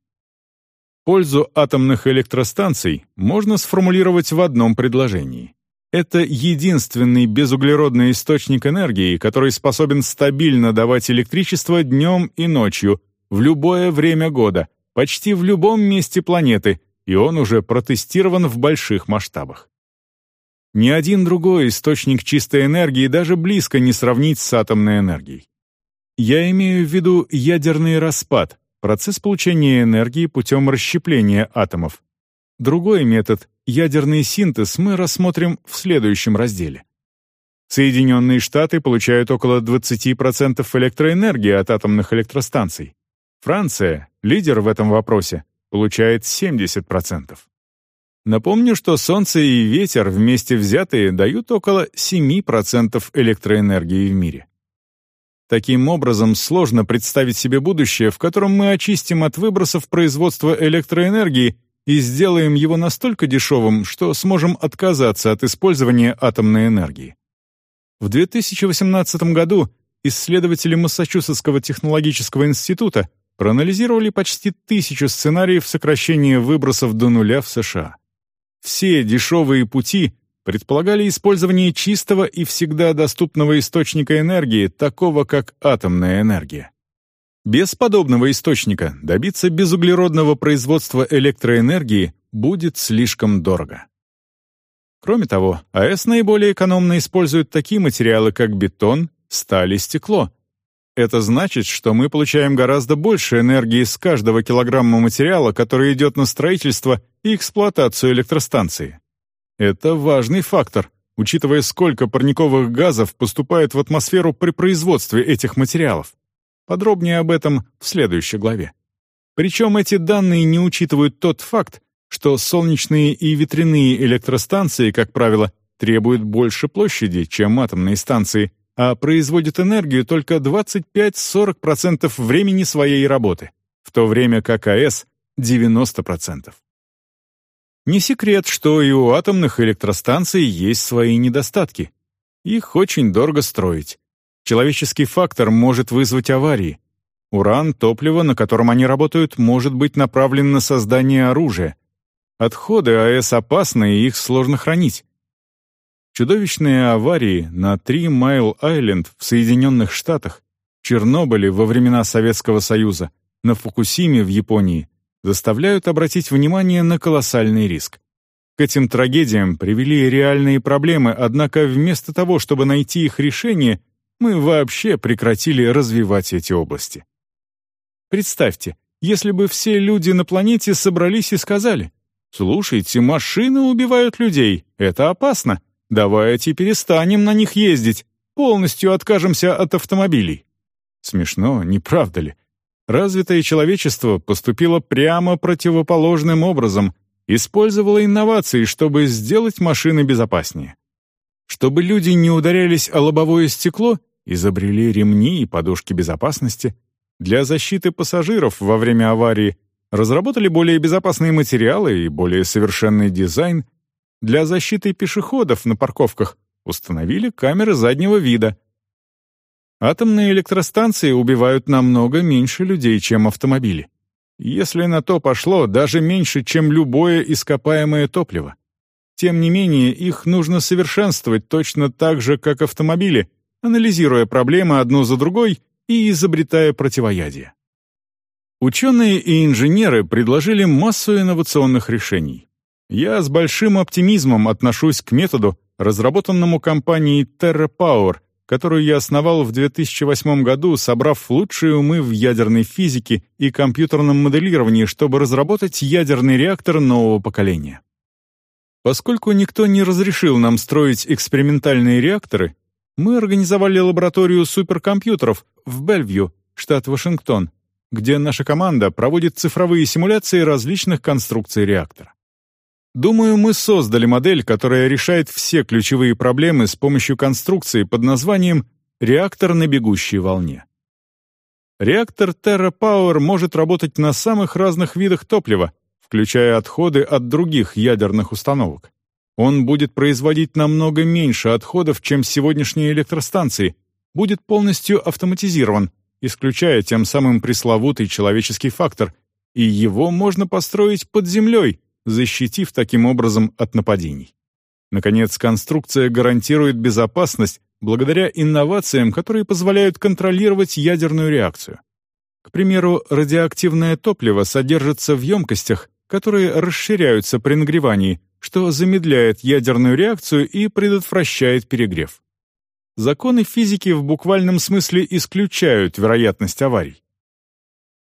Пользу атомных электростанций можно сформулировать в одном предложении. Это единственный безуглеродный источник энергии, который способен стабильно давать электричество днем и ночью, в любое время года, почти в любом месте планеты, и он уже протестирован в больших масштабах. Ни один другой источник чистой энергии даже близко не сравнить с атомной энергией. Я имею в виду ядерный распад, процесс получения энергии путем расщепления атомов. Другой метод — ядерный синтез — мы рассмотрим в следующем разделе. Соединенные Штаты получают около 20% электроэнергии от атомных электростанций. Франция, лидер в этом вопросе, получает 70%. Напомню, что Солнце и ветер вместе взятые дают около 7% электроэнергии в мире. Таким образом, сложно представить себе будущее, в котором мы очистим от выбросов производство электроэнергии и сделаем его настолько дешевым, что сможем отказаться от использования атомной энергии. В 2018 году исследователи Массачусетского технологического института проанализировали почти тысячу сценариев сокращения выбросов до нуля в США. Все дешевые пути предполагали использование чистого и всегда доступного источника энергии, такого как атомная энергия. Без подобного источника добиться безуглеродного производства электроэнергии будет слишком дорого. Кроме того, АЭС наиболее экономно используют такие материалы, как бетон, сталь и стекло, это значит, что мы получаем гораздо больше энергии с каждого килограмма материала, который идет на строительство и эксплуатацию электростанции. Это важный фактор, учитывая, сколько парниковых газов поступает в атмосферу при производстве этих материалов. Подробнее об этом в следующей главе. Причем эти данные не учитывают тот факт, что солнечные и ветряные электростанции, как правило, требуют больше площади, чем атомные станции, а производит энергию только 25-40% времени своей работы, в то время как АЭС — 90%. Не секрет, что и у атомных электростанций есть свои недостатки. Их очень дорого строить. Человеческий фактор может вызвать аварии. Уран, топливо, на котором они работают, может быть направлен на создание оружия. Отходы АЭС опасны, и их сложно хранить. Чудовищные аварии на Три Майл-Айленд в Соединенных Штатах, Чернобыле во времена Советского Союза, на Фукусиме в Японии заставляют обратить внимание на колоссальный риск. К этим трагедиям привели реальные проблемы, однако вместо того, чтобы найти их решение, мы вообще прекратили развивать эти области. Представьте, если бы все люди на планете собрались и сказали, «Слушайте, машины убивают людей, это опасно», Давайте перестанем на них ездить, полностью откажемся от автомобилей. Смешно, не правда ли? Развитое человечество поступило прямо противоположным образом, использовало инновации, чтобы сделать машины безопаснее. Чтобы люди не ударялись о лобовое стекло, изобрели ремни и подушки безопасности. Для защиты пассажиров во время аварии разработали более безопасные материалы и более совершенный дизайн — для защиты пешеходов на парковках установили камеры заднего вида. Атомные электростанции убивают намного меньше людей, чем автомобили. Если на то пошло, даже меньше, чем любое ископаемое топливо. Тем не менее, их нужно совершенствовать точно так же, как автомобили, анализируя проблемы одну за другой и изобретая противоядие. Ученые и инженеры предложили массу инновационных решений. Я с большим оптимизмом отношусь к методу, разработанному компанией TerraPower, которую я основал в 2008 году, собрав лучшие умы в ядерной физике и компьютерном моделировании, чтобы разработать ядерный реактор нового поколения. Поскольку никто не разрешил нам строить экспериментальные реакторы, мы организовали лабораторию суперкомпьютеров в Бельвью, штат Вашингтон, где наша команда проводит цифровые симуляции различных конструкций реактора. Думаю, мы создали модель, которая решает все ключевые проблемы с помощью конструкции под названием «реактор на бегущей волне». Реактор TerraPower может работать на самых разных видах топлива, включая отходы от других ядерных установок. Он будет производить намного меньше отходов, чем сегодняшние электростанции, будет полностью автоматизирован, исключая тем самым пресловутый человеческий фактор, и его можно построить под землей, защитив таким образом от нападений. Наконец, конструкция гарантирует безопасность благодаря инновациям, которые позволяют контролировать ядерную реакцию. К примеру, радиоактивное топливо содержится в емкостях, которые расширяются при нагревании, что замедляет ядерную реакцию и предотвращает перегрев. Законы физики в буквальном смысле исключают вероятность аварий.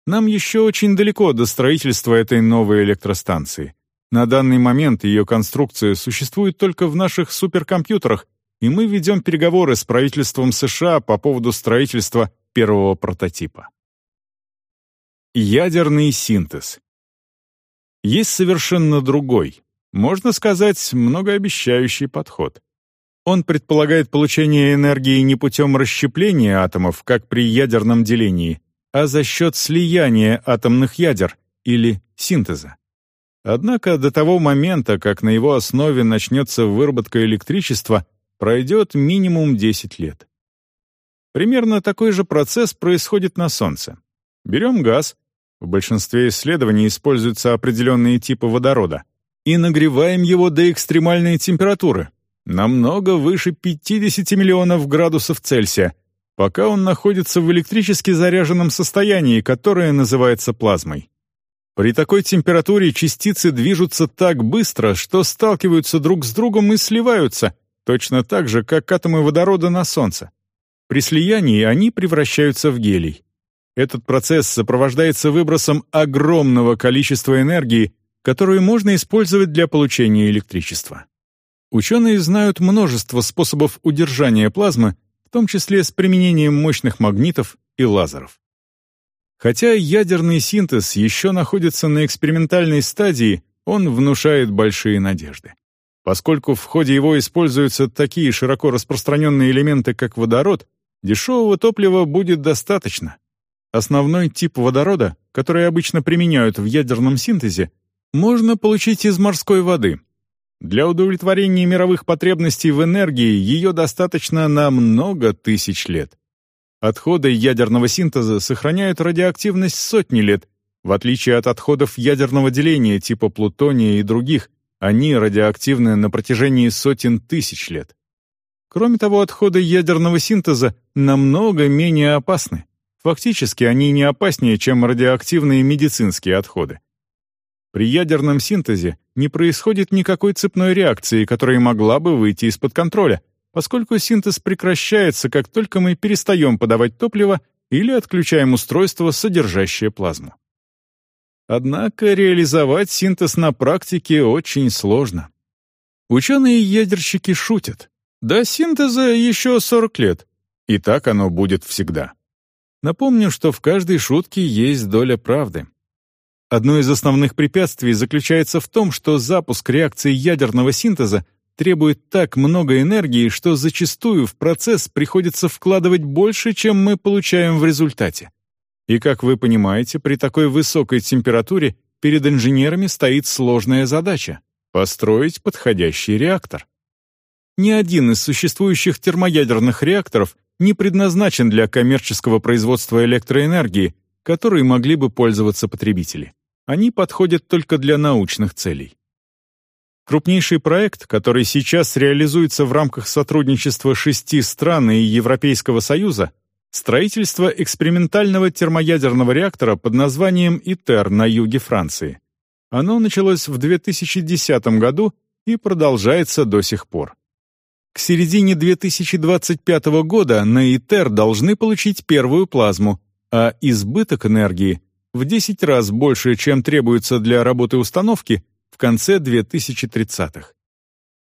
Нам еще очень далеко до строительства этой новой электростанции. На данный момент ее конструкция существует только в наших суперкомпьютерах, и мы ведем переговоры с правительством США по поводу строительства первого прототипа. Ядерный синтез. Есть совершенно другой, можно сказать, многообещающий подход. Он предполагает получение энергии не путем расщепления атомов, как при ядерном делении, а за счет слияния атомных ядер или синтеза. Однако до того момента, как на его основе начнется выработка электричества, пройдет минимум 10 лет. Примерно такой же процесс происходит на Солнце. Берем газ, в большинстве исследований используются определенные типы водорода, и нагреваем его до экстремальной температуры, намного выше 50 миллионов градусов Цельсия, пока он находится в электрически заряженном состоянии, которое называется плазмой. При такой температуре частицы движутся так быстро, что сталкиваются друг с другом и сливаются, точно так же, как атомы водорода на Солнце. При слиянии они превращаются в гелий. Этот процесс сопровождается выбросом огромного количества энергии, которую можно использовать для получения электричества. Ученые знают множество способов удержания плазмы, том числе с применением мощных магнитов и лазеров. Хотя ядерный синтез еще находится на экспериментальной стадии, он внушает большие надежды. Поскольку в ходе его используются такие широко распространенные элементы, как водород, дешевого топлива будет достаточно. Основной тип водорода, который обычно применяют в ядерном синтезе, можно получить из морской воды. Для удовлетворения мировых потребностей в энергии ее достаточно на много тысяч лет. Отходы ядерного синтеза сохраняют радиоактивность сотни лет, в отличие от отходов ядерного деления типа плутония и других, они радиоактивны на протяжении сотен тысяч лет. Кроме того, отходы ядерного синтеза намного менее опасны. Фактически они не опаснее, чем радиоактивные медицинские отходы. При ядерном синтезе не происходит никакой цепной реакции, которая могла бы выйти из-под контроля, поскольку синтез прекращается, как только мы перестаем подавать топливо или отключаем устройство, содержащее плазму. Однако реализовать синтез на практике очень сложно. Ученые-ядерщики шутят. До синтеза еще 40 лет, и так оно будет всегда. Напомню, что в каждой шутке есть доля правды. Одно из основных препятствий заключается в том, что запуск реакции ядерного синтеза требует так много энергии, что зачастую в процесс приходится вкладывать больше, чем мы получаем в результате. И, как вы понимаете, при такой высокой температуре перед инженерами стоит сложная задача — построить подходящий реактор. Ни один из существующих термоядерных реакторов не предназначен для коммерческого производства электроэнергии, которой могли бы пользоваться потребители. Они подходят только для научных целей. Крупнейший проект, который сейчас реализуется в рамках сотрудничества шести стран и Европейского Союза, строительство экспериментального термоядерного реактора под названием ИТЕР на юге Франции. Оно началось в 2010 году и продолжается до сих пор. К середине 2025 года на ИТЕР должны получить первую плазму, а избыток энергии в 10 раз больше, чем требуется для работы установки, в конце 2030-х.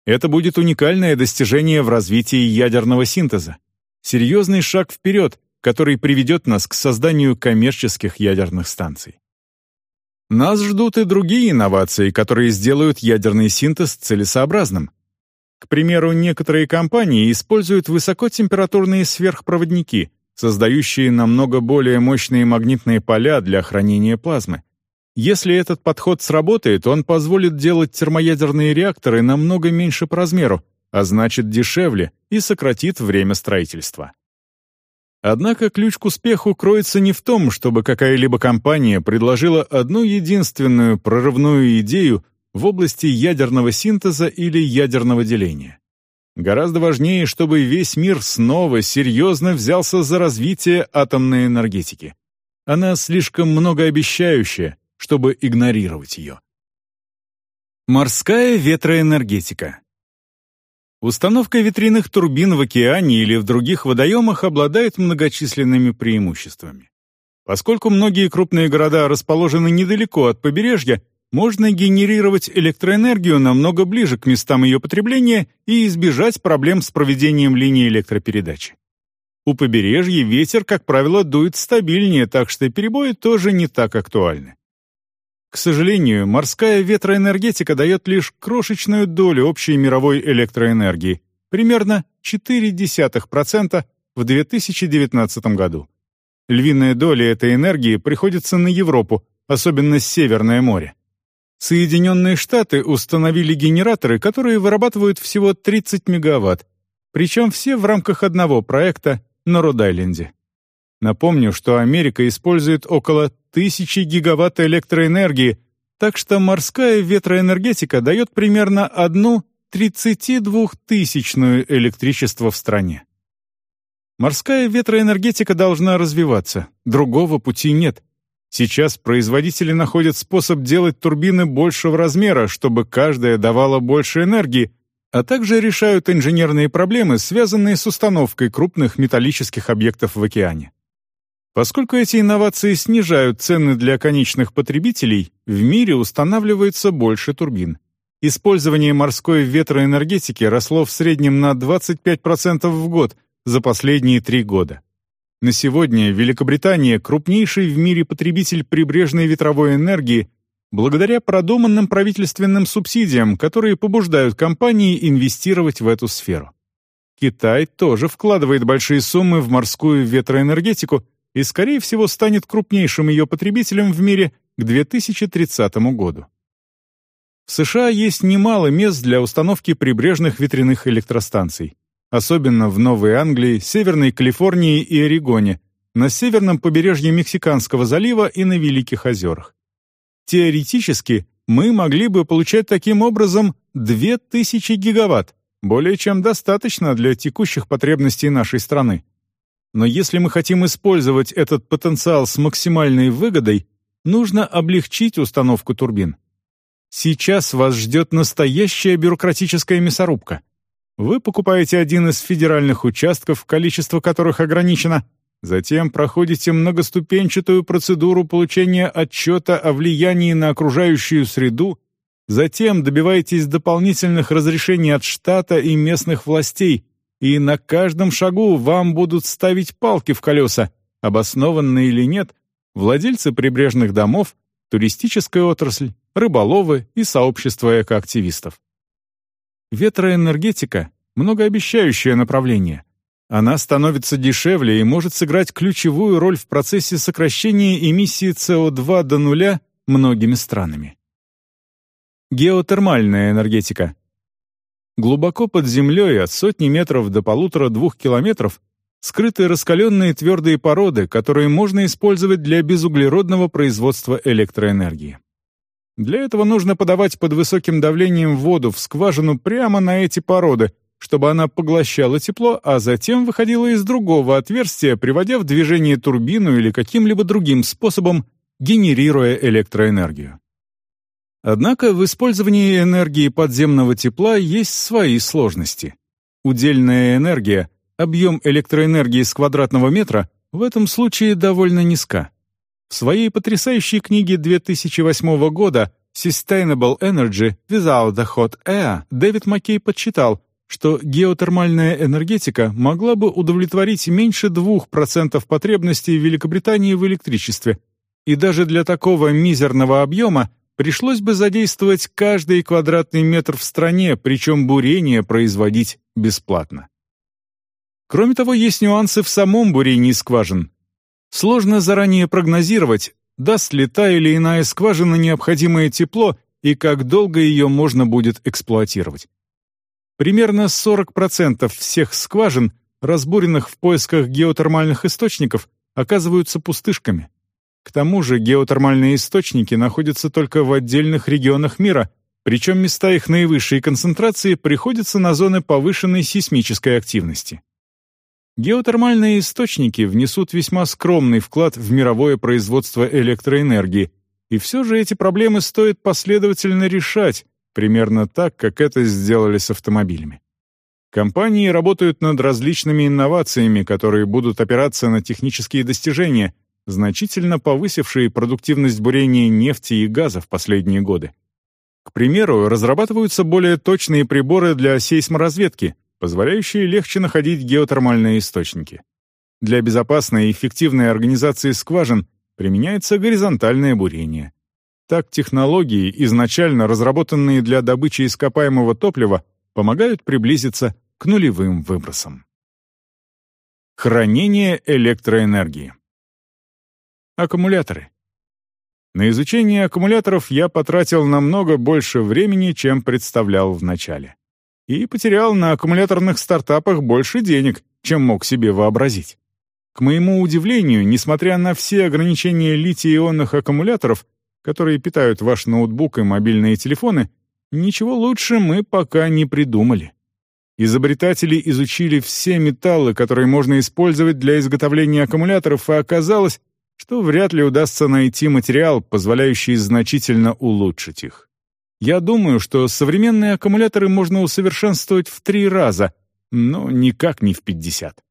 Это будет уникальное достижение в развитии ядерного синтеза. Серьезный шаг вперед, который приведет нас к созданию коммерческих ядерных станций. Нас ждут и другие инновации, которые сделают ядерный синтез целесообразным. К примеру, некоторые компании используют высокотемпературные сверхпроводники, создающие намного более мощные магнитные поля для хранения плазмы. Если этот подход сработает, он позволит делать термоядерные реакторы намного меньше по размеру, а значит дешевле и сократит время строительства. Однако ключ к успеху кроется не в том, чтобы какая-либо компания предложила одну единственную прорывную идею в области ядерного синтеза или ядерного деления. Гораздо важнее, чтобы весь мир снова серьезно взялся за развитие атомной энергетики. Она слишком многообещающая, чтобы игнорировать ее. Морская ветроэнергетика. Установка ветряных турбин в океане или в других водоемах обладает многочисленными преимуществами. Поскольку многие крупные города расположены недалеко от побережья, можно генерировать электроэнергию намного ближе к местам ее потребления и избежать проблем с проведением линии электропередачи. У побережья ветер, как правило, дует стабильнее, так что перебои тоже не так актуальны. К сожалению, морская ветроэнергетика дает лишь крошечную долю общей мировой электроэнергии, примерно 0,4% в 2019 году. Львиная доля этой энергии приходится на Европу, особенно Северное море. Соединенные Штаты установили генераторы, которые вырабатывают всего 30 мегаватт, причем все в рамках одного проекта на Род-Айленде. Напомню, что Америка использует около тысячи гигаватт электроэнергии, так что морская ветроэнергетика дает примерно одну 32-тысячную электричество в стране. Морская ветроэнергетика должна развиваться, другого пути нет. Сейчас производители находят способ делать турбины большего размера, чтобы каждая давала больше энергии, а также решают инженерные проблемы, связанные с установкой крупных металлических объектов в океане. Поскольку эти инновации снижают цены для конечных потребителей, в мире устанавливается больше турбин. Использование морской ветроэнергетики росло в среднем на 25% в год – за последние три года. На сегодня Великобритания – крупнейший в мире потребитель прибрежной ветровой энергии благодаря продуманным правительственным субсидиям, которые побуждают компании инвестировать в эту сферу. Китай тоже вкладывает большие суммы в морскую ветроэнергетику и, скорее всего, станет крупнейшим ее потребителем в мире к 2030 году. В США есть немало мест для установки прибрежных ветряных электростанций особенно в Новой Англии, Северной Калифорнии и Орегоне, на северном побережье Мексиканского залива и на Великих озерах. Теоретически, мы могли бы получать таким образом 2000 гигаватт, более чем достаточно для текущих потребностей нашей страны. Но если мы хотим использовать этот потенциал с максимальной выгодой, нужно облегчить установку турбин. Сейчас вас ждет настоящая бюрократическая мясорубка. Вы покупаете один из федеральных участков, количество которых ограничено, затем проходите многоступенчатую процедуру получения отчета о влиянии на окружающую среду, затем добиваетесь дополнительных разрешений от штата и местных властей, и на каждом шагу вам будут ставить палки в колеса, обоснованные или нет, владельцы прибрежных домов, туристическая отрасль, рыболовы и сообщество экоактивистов. Ветроэнергетика — многообещающее направление. Она становится дешевле и может сыграть ключевую роль в процессе сокращения эмиссии СО2 до нуля многими странами. Геотермальная энергетика. Глубоко под землей от сотни метров до полутора-двух километров скрыты раскаленные твердые породы, которые можно использовать для безуглеродного производства электроэнергии. Для этого нужно подавать под высоким давлением воду в скважину прямо на эти породы, чтобы она поглощала тепло, а затем выходила из другого отверстия, приводя в движение турбину или каким-либо другим способом, генерируя электроэнергию. Однако в использовании энергии подземного тепла есть свои сложности. Удельная энергия, объем электроэнергии с квадратного метра, в этом случае довольно низка. В своей потрясающей книге 2008 года «Sustainable Energy Without the Hot Air» Дэвид Маккей подсчитал, что геотермальная энергетика могла бы удовлетворить меньше 2% потребностей Великобритании в электричестве. И даже для такого мизерного объема пришлось бы задействовать каждый квадратный метр в стране, причем бурение производить бесплатно. Кроме того, есть нюансы в самом бурении скважин. Сложно заранее прогнозировать, даст ли та или иная скважина необходимое тепло и как долго ее можно будет эксплуатировать. Примерно 40% всех скважин, разбуренных в поисках геотермальных источников, оказываются пустышками. К тому же геотермальные источники находятся только в отдельных регионах мира, причем места их наивысшей концентрации приходятся на зоны повышенной сейсмической активности. Геотермальные источники внесут весьма скромный вклад в мировое производство электроэнергии, и все же эти проблемы стоит последовательно решать, примерно так, как это сделали с автомобилями. Компании работают над различными инновациями, которые будут опираться на технические достижения, значительно повысившие продуктивность бурения нефти и газа в последние годы. К примеру, разрабатываются более точные приборы для сейсморазведки, позволяющие легче находить геотермальные источники. Для безопасной и эффективной организации скважин применяется горизонтальное бурение. Так технологии, изначально разработанные для добычи ископаемого топлива, помогают приблизиться к нулевым выбросам. Хранение электроэнергии. Аккумуляторы. На изучение аккумуляторов я потратил намного больше времени, чем представлял в начале. И потерял на аккумуляторных стартапах больше денег, чем мог себе вообразить. К моему удивлению, несмотря на все ограничения литий-ионных аккумуляторов, которые питают ваш ноутбук и мобильные телефоны, ничего лучше мы пока не придумали. Изобретатели изучили все металлы, которые можно использовать для изготовления аккумуляторов, и оказалось, что вряд ли удастся найти материал, позволяющий значительно улучшить их. Я думаю, что современные аккумуляторы можно усовершенствовать в три раза, но никак не в 50.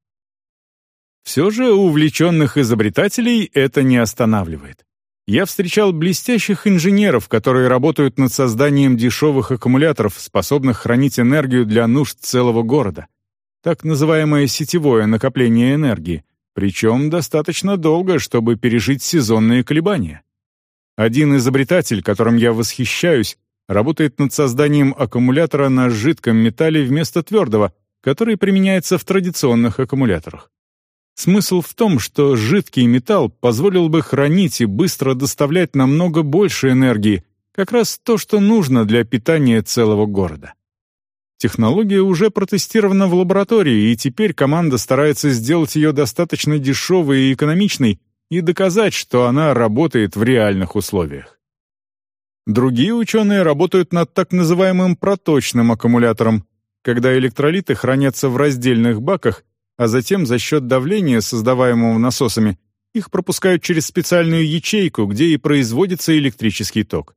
Все же увлеченных изобретателей это не останавливает. Я встречал блестящих инженеров, которые работают над созданием дешевых аккумуляторов, способных хранить энергию для нужд целого города. Так называемое сетевое накопление энергии, причем достаточно долго, чтобы пережить сезонные колебания. Один изобретатель, которым я восхищаюсь, работает над созданием аккумулятора на жидком металле вместо твердого, который применяется в традиционных аккумуляторах. Смысл в том, что жидкий металл позволил бы хранить и быстро доставлять намного больше энергии, как раз то, что нужно для питания целого города. Технология уже протестирована в лаборатории, и теперь команда старается сделать ее достаточно дешевой и экономичной и доказать, что она работает в реальных условиях. Другие ученые работают над так называемым проточным аккумулятором, когда электролиты хранятся в раздельных баках а затем за счет давления, создаваемого насосами, их пропускают через специальную ячейку, где и производится электрический ток.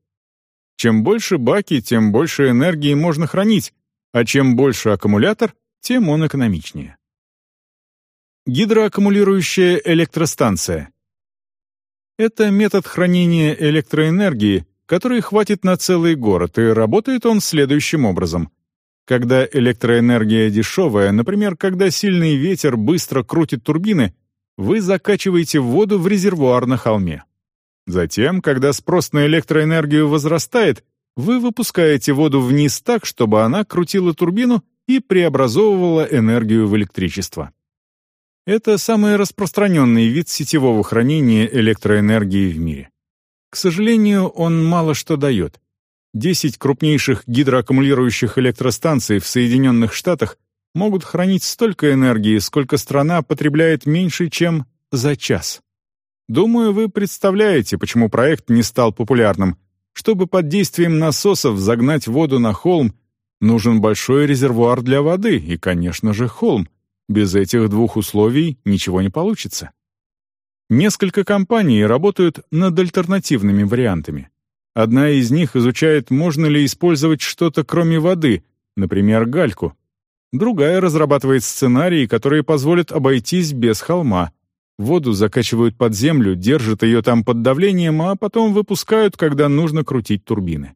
Чем больше баки, тем больше энергии можно хранить, а чем больше аккумулятор, тем он экономичнее. Гидроаккумулирующая электростанция. Это метод хранения электроэнергии, который хватит на целый город, и работает он следующим образом. Когда электроэнергия дешевая, например, когда сильный ветер быстро крутит турбины, вы закачиваете воду в резервуар на холме. Затем, когда спрос на электроэнергию возрастает, вы выпускаете воду вниз так, чтобы она крутила турбину и преобразовывала энергию в электричество. Это самый распространенный вид сетевого хранения электроэнергии в мире. К сожалению, он мало что дает. 10 крупнейших гидроаккумулирующих электростанций в Соединенных Штатах могут хранить столько энергии, сколько страна потребляет меньше, чем за час. Думаю, вы представляете, почему проект не стал популярным. Чтобы под действием насосов загнать воду на холм, нужен большой резервуар для воды и, конечно же, холм. Без этих двух условий ничего не получится. Несколько компаний работают над альтернативными вариантами. Одна из них изучает, можно ли использовать что-то кроме воды, например, гальку. Другая разрабатывает сценарии, которые позволят обойтись без холма. Воду закачивают под землю, держат ее там под давлением, а потом выпускают, когда нужно крутить турбины.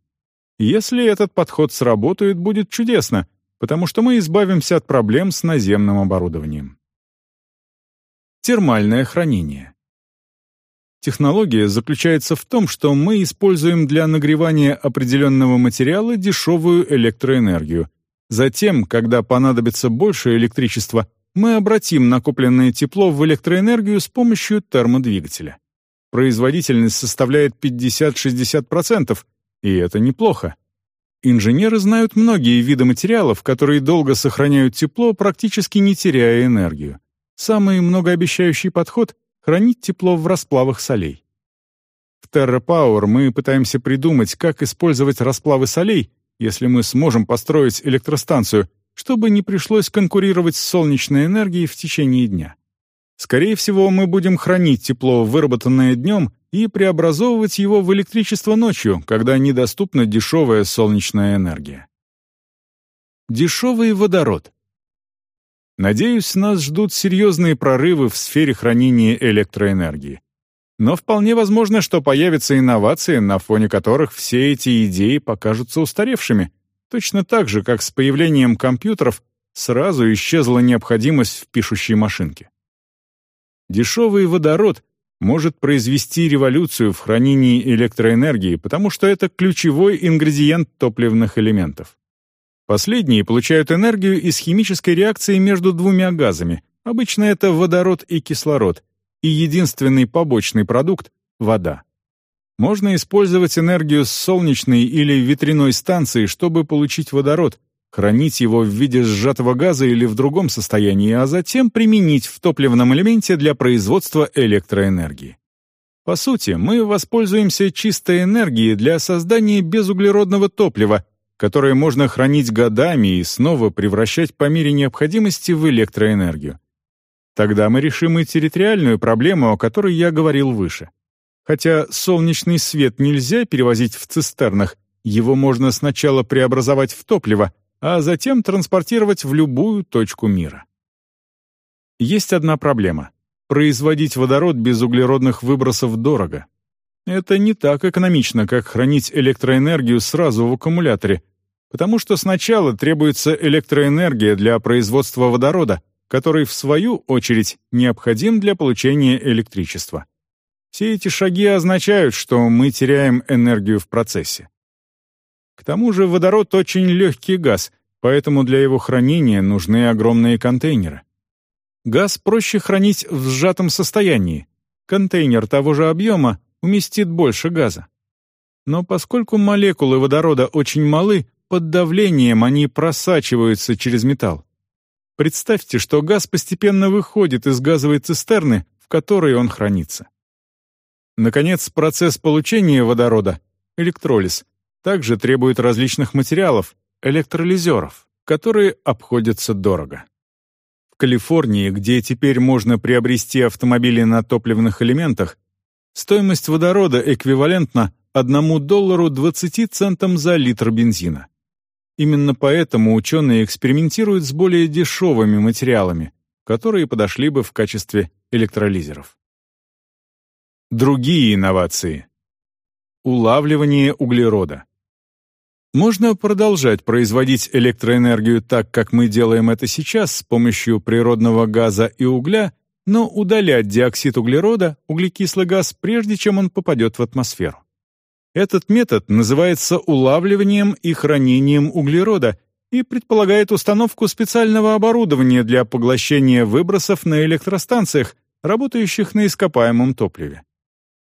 Если этот подход сработает, будет чудесно, потому что мы избавимся от проблем с наземным оборудованием. Термальное хранение. Технология заключается в том, что мы используем для нагревания определенного материала дешевую электроэнергию. Затем, когда понадобится больше электричества, мы обратим накопленное тепло в электроэнергию с помощью термодвигателя. Производительность составляет 50-60%, и это неплохо. Инженеры знают многие виды материалов, которые долго сохраняют тепло, практически не теряя энергию. Самый многообещающий подход хранить тепло в расплавах солей. В TerraPower мы пытаемся придумать, как использовать расплавы солей, если мы сможем построить электростанцию, чтобы не пришлось конкурировать с солнечной энергией в течение дня. Скорее всего, мы будем хранить тепло, выработанное днем, и преобразовывать его в электричество ночью, когда недоступна дешевая солнечная энергия. Дешевый водород. Надеюсь, нас ждут серьезные прорывы в сфере хранения электроэнергии. Но вполне возможно, что появятся инновации, на фоне которых все эти идеи покажутся устаревшими, точно так же, как с появлением компьютеров сразу исчезла необходимость в пишущей машинке. Дешевый водород может произвести революцию в хранении электроэнергии, потому что это ключевой ингредиент топливных элементов. Последние получают энергию из химической реакции между двумя газами. Обычно это водород и кислород. И единственный побочный продукт — вода. Можно использовать энергию с солнечной или ветряной станции, чтобы получить водород, хранить его в виде сжатого газа или в другом состоянии, а затем применить в топливном элементе для производства электроэнергии. По сути, мы воспользуемся чистой энергией для создания безуглеродного топлива, которое можно хранить годами и снова превращать по мере необходимости в электроэнергию. Тогда мы решим и территориальную проблему, о которой я говорил выше. Хотя солнечный свет нельзя перевозить в цистернах, его можно сначала преобразовать в топливо, а затем транспортировать в любую точку мира. Есть одна проблема. Производить водород без углеродных выбросов дорого. Это не так экономично, как хранить электроэнергию сразу в аккумуляторе, потому что сначала требуется электроэнергия для производства водорода, который, в свою очередь, необходим для получения электричества. Все эти шаги означают, что мы теряем энергию в процессе. К тому же водород очень легкий газ, поэтому для его хранения нужны огромные контейнеры. Газ проще хранить в сжатом состоянии. Контейнер того же объема уместит больше газа. Но поскольку молекулы водорода очень малы, под давлением они просачиваются через металл. Представьте, что газ постепенно выходит из газовой цистерны, в которой он хранится. Наконец, процесс получения водорода, электролиз, также требует различных материалов, электролизеров, которые обходятся дорого. В Калифорнии, где теперь можно приобрести автомобили на топливных элементах, стоимость водорода эквивалентна 1 доллару 20 центам за литр бензина. Именно поэтому ученые экспериментируют с более дешевыми материалами, которые подошли бы в качестве электролизеров. Другие инновации. Улавливание углерода. Можно продолжать производить электроэнергию так, как мы делаем это сейчас с помощью природного газа и угля, но удалять диоксид углерода, углекислый газ, прежде чем он попадет в атмосферу. Этот метод называется улавливанием и хранением углерода и предполагает установку специального оборудования для поглощения выбросов на электростанциях, работающих на ископаемом топливе.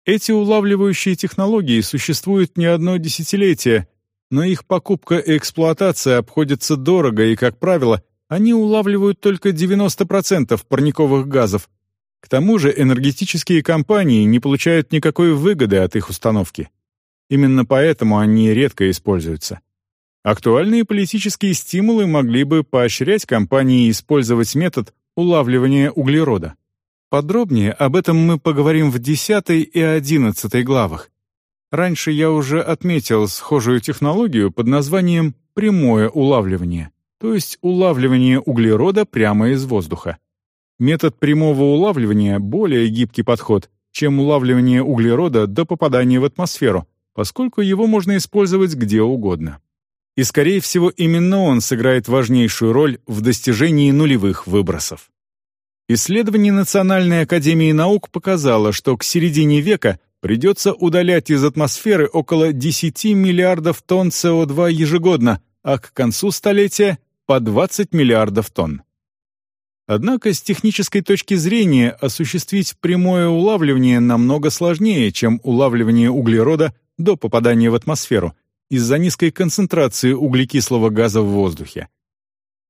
Эти улавливающие технологии существуют не одно десятилетие, но их покупка и эксплуатация обходятся дорого, и, как правило, они улавливают только 90% парниковых газов. К тому же энергетические компании не получают никакой выгоды от их установки. Именно поэтому они редко используются. Актуальные политические стимулы могли бы поощрять компании использовать метод улавливания углерода. Подробнее об этом мы поговорим в 10 и 11 главах. Раньше я уже отметил схожую технологию под названием прямое улавливание, то есть улавливание углерода прямо из воздуха. Метод прямого улавливания — более гибкий подход, чем улавливание углерода до попадания в атмосферу, поскольку его можно использовать где угодно. И, скорее всего, именно он сыграет важнейшую роль в достижении нулевых выбросов. Исследование Национальной академии наук показало, что к середине века придется удалять из атмосферы около 10 миллиардов тонн СО2 ежегодно, а к концу столетия — по 20 миллиардов тонн. Однако с технической точки зрения осуществить прямое улавливание намного сложнее, чем улавливание углерода до попадания в атмосферу из-за низкой концентрации углекислого газа в воздухе.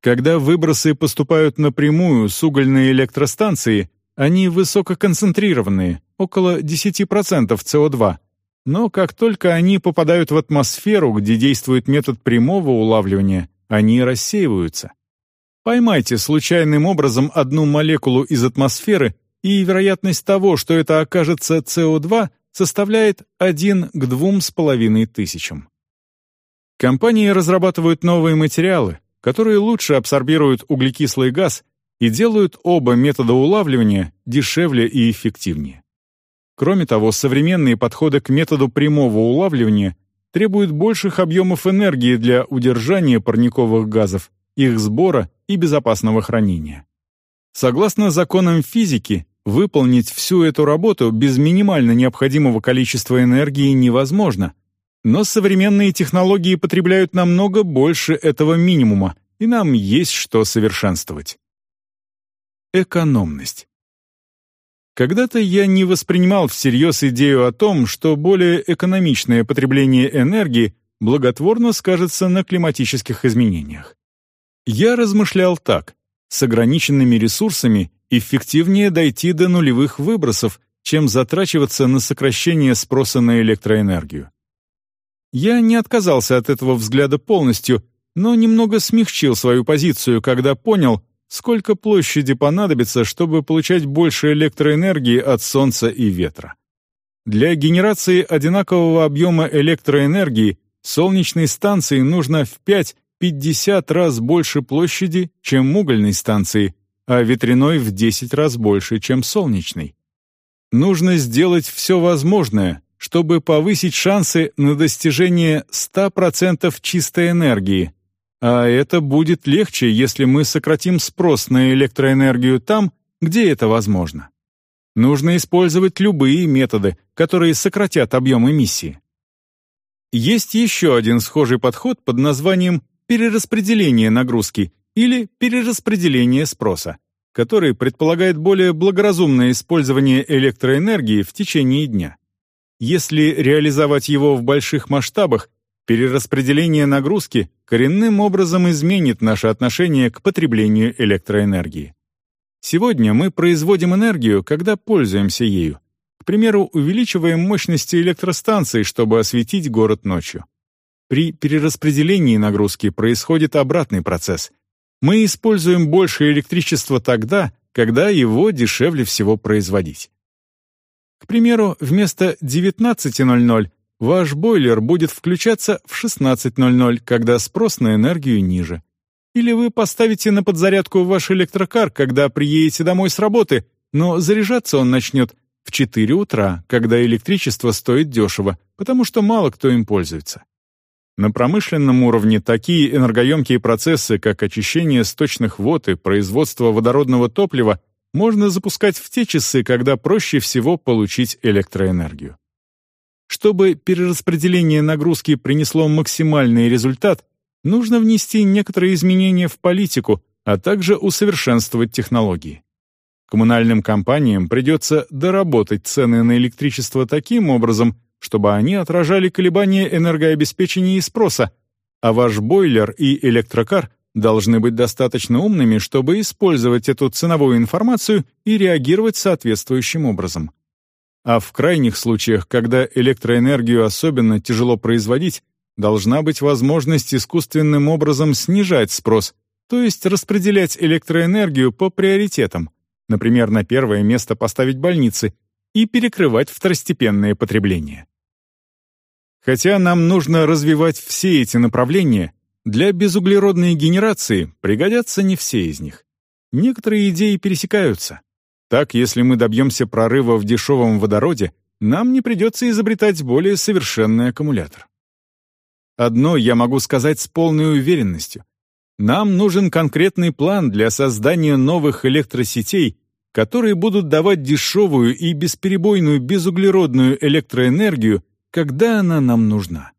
Когда выбросы поступают напрямую с угольной электростанции, они высококонцентрированные, около 10% СО2. Но как только они попадают в атмосферу, где действует метод прямого улавливания, они рассеиваются. Поймайте случайным образом одну молекулу из атмосферы, и вероятность того, что это окажется СО2, составляет 1 к 2,5 тысячам. Компании разрабатывают новые материалы, которые лучше абсорбируют углекислый газ и делают оба метода улавливания дешевле и эффективнее. Кроме того, современные подходы к методу прямого улавливания требуют больших объемов энергии для удержания парниковых газов, их сбора и безопасного хранения. Согласно законам физики, выполнить всю эту работу без минимально необходимого количества энергии невозможно, но современные технологии потребляют намного больше этого минимума, и нам есть что совершенствовать. Экономность. Когда-то я не воспринимал всерьез идею о том, что более экономичное потребление энергии благотворно скажется на климатических изменениях. Я размышлял так. С ограниченными ресурсами эффективнее дойти до нулевых выбросов, чем затрачиваться на сокращение спроса на электроэнергию. Я не отказался от этого взгляда полностью, но немного смягчил свою позицию, когда понял, сколько площади понадобится, чтобы получать больше электроэнергии от солнца и ветра. Для генерации одинакового объема электроэнергии солнечной станции нужно в 5-50 раз больше площади, чем угольной станции, а ветряной в 10 раз больше, чем солнечной. Нужно сделать все возможное, чтобы повысить шансы на достижение 100% чистой энергии, а это будет легче, если мы сократим спрос на электроэнергию там, где это возможно. Нужно использовать любые методы, которые сократят объем эмиссии. Есть еще один схожий подход под названием перераспределение нагрузки или перераспределение спроса, который предполагает более благоразумное использование электроэнергии в течение дня. Если реализовать его в больших масштабах, Перераспределение нагрузки коренным образом изменит наше отношение к потреблению электроэнергии. Сегодня мы производим энергию, когда пользуемся ею. К примеру, увеличиваем мощности электростанций, чтобы осветить город ночью. При перераспределении нагрузки происходит обратный процесс. Мы используем больше электричества тогда, когда его дешевле всего производить. К примеру, вместо 19.00 Ваш бойлер будет включаться в 16.00, когда спрос на энергию ниже. Или вы поставите на подзарядку ваш электрокар, когда приедете домой с работы, но заряжаться он начнет в 4 утра, когда электричество стоит дешево, потому что мало кто им пользуется. На промышленном уровне такие энергоемкие процессы, как очищение сточных вод и производство водородного топлива, можно запускать в те часы, когда проще всего получить электроэнергию. Чтобы перераспределение нагрузки принесло максимальный результат, нужно внести некоторые изменения в политику, а также усовершенствовать технологии. Коммунальным компаниям придется доработать цены на электричество таким образом, чтобы они отражали колебания энергообеспечения и спроса, а ваш бойлер и электрокар должны быть достаточно умными, чтобы использовать эту ценовую информацию и реагировать соответствующим образом. А в крайних случаях, когда электроэнергию особенно тяжело производить, должна быть возможность искусственным образом снижать спрос, то есть распределять электроэнергию по приоритетам, например, на первое место поставить больницы и перекрывать второстепенное потребление. Хотя нам нужно развивать все эти направления, для безуглеродной генерации пригодятся не все из них. Некоторые идеи пересекаются. Так, если мы добьемся прорыва в дешевом водороде, нам не придется изобретать более совершенный аккумулятор. Одно я могу сказать с полной уверенностью. Нам нужен конкретный план для создания новых электросетей, которые будут давать дешевую и бесперебойную безуглеродную электроэнергию, когда она нам нужна.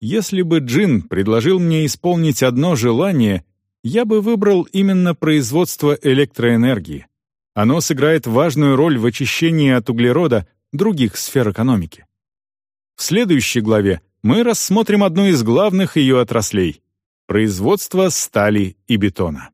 Если бы Джин предложил мне исполнить одно желание, я бы выбрал именно производство электроэнергии. Оно сыграет важную роль в очищении от углерода других сфер экономики. В следующей главе мы рассмотрим одну из главных ее отраслей — производство стали и бетона.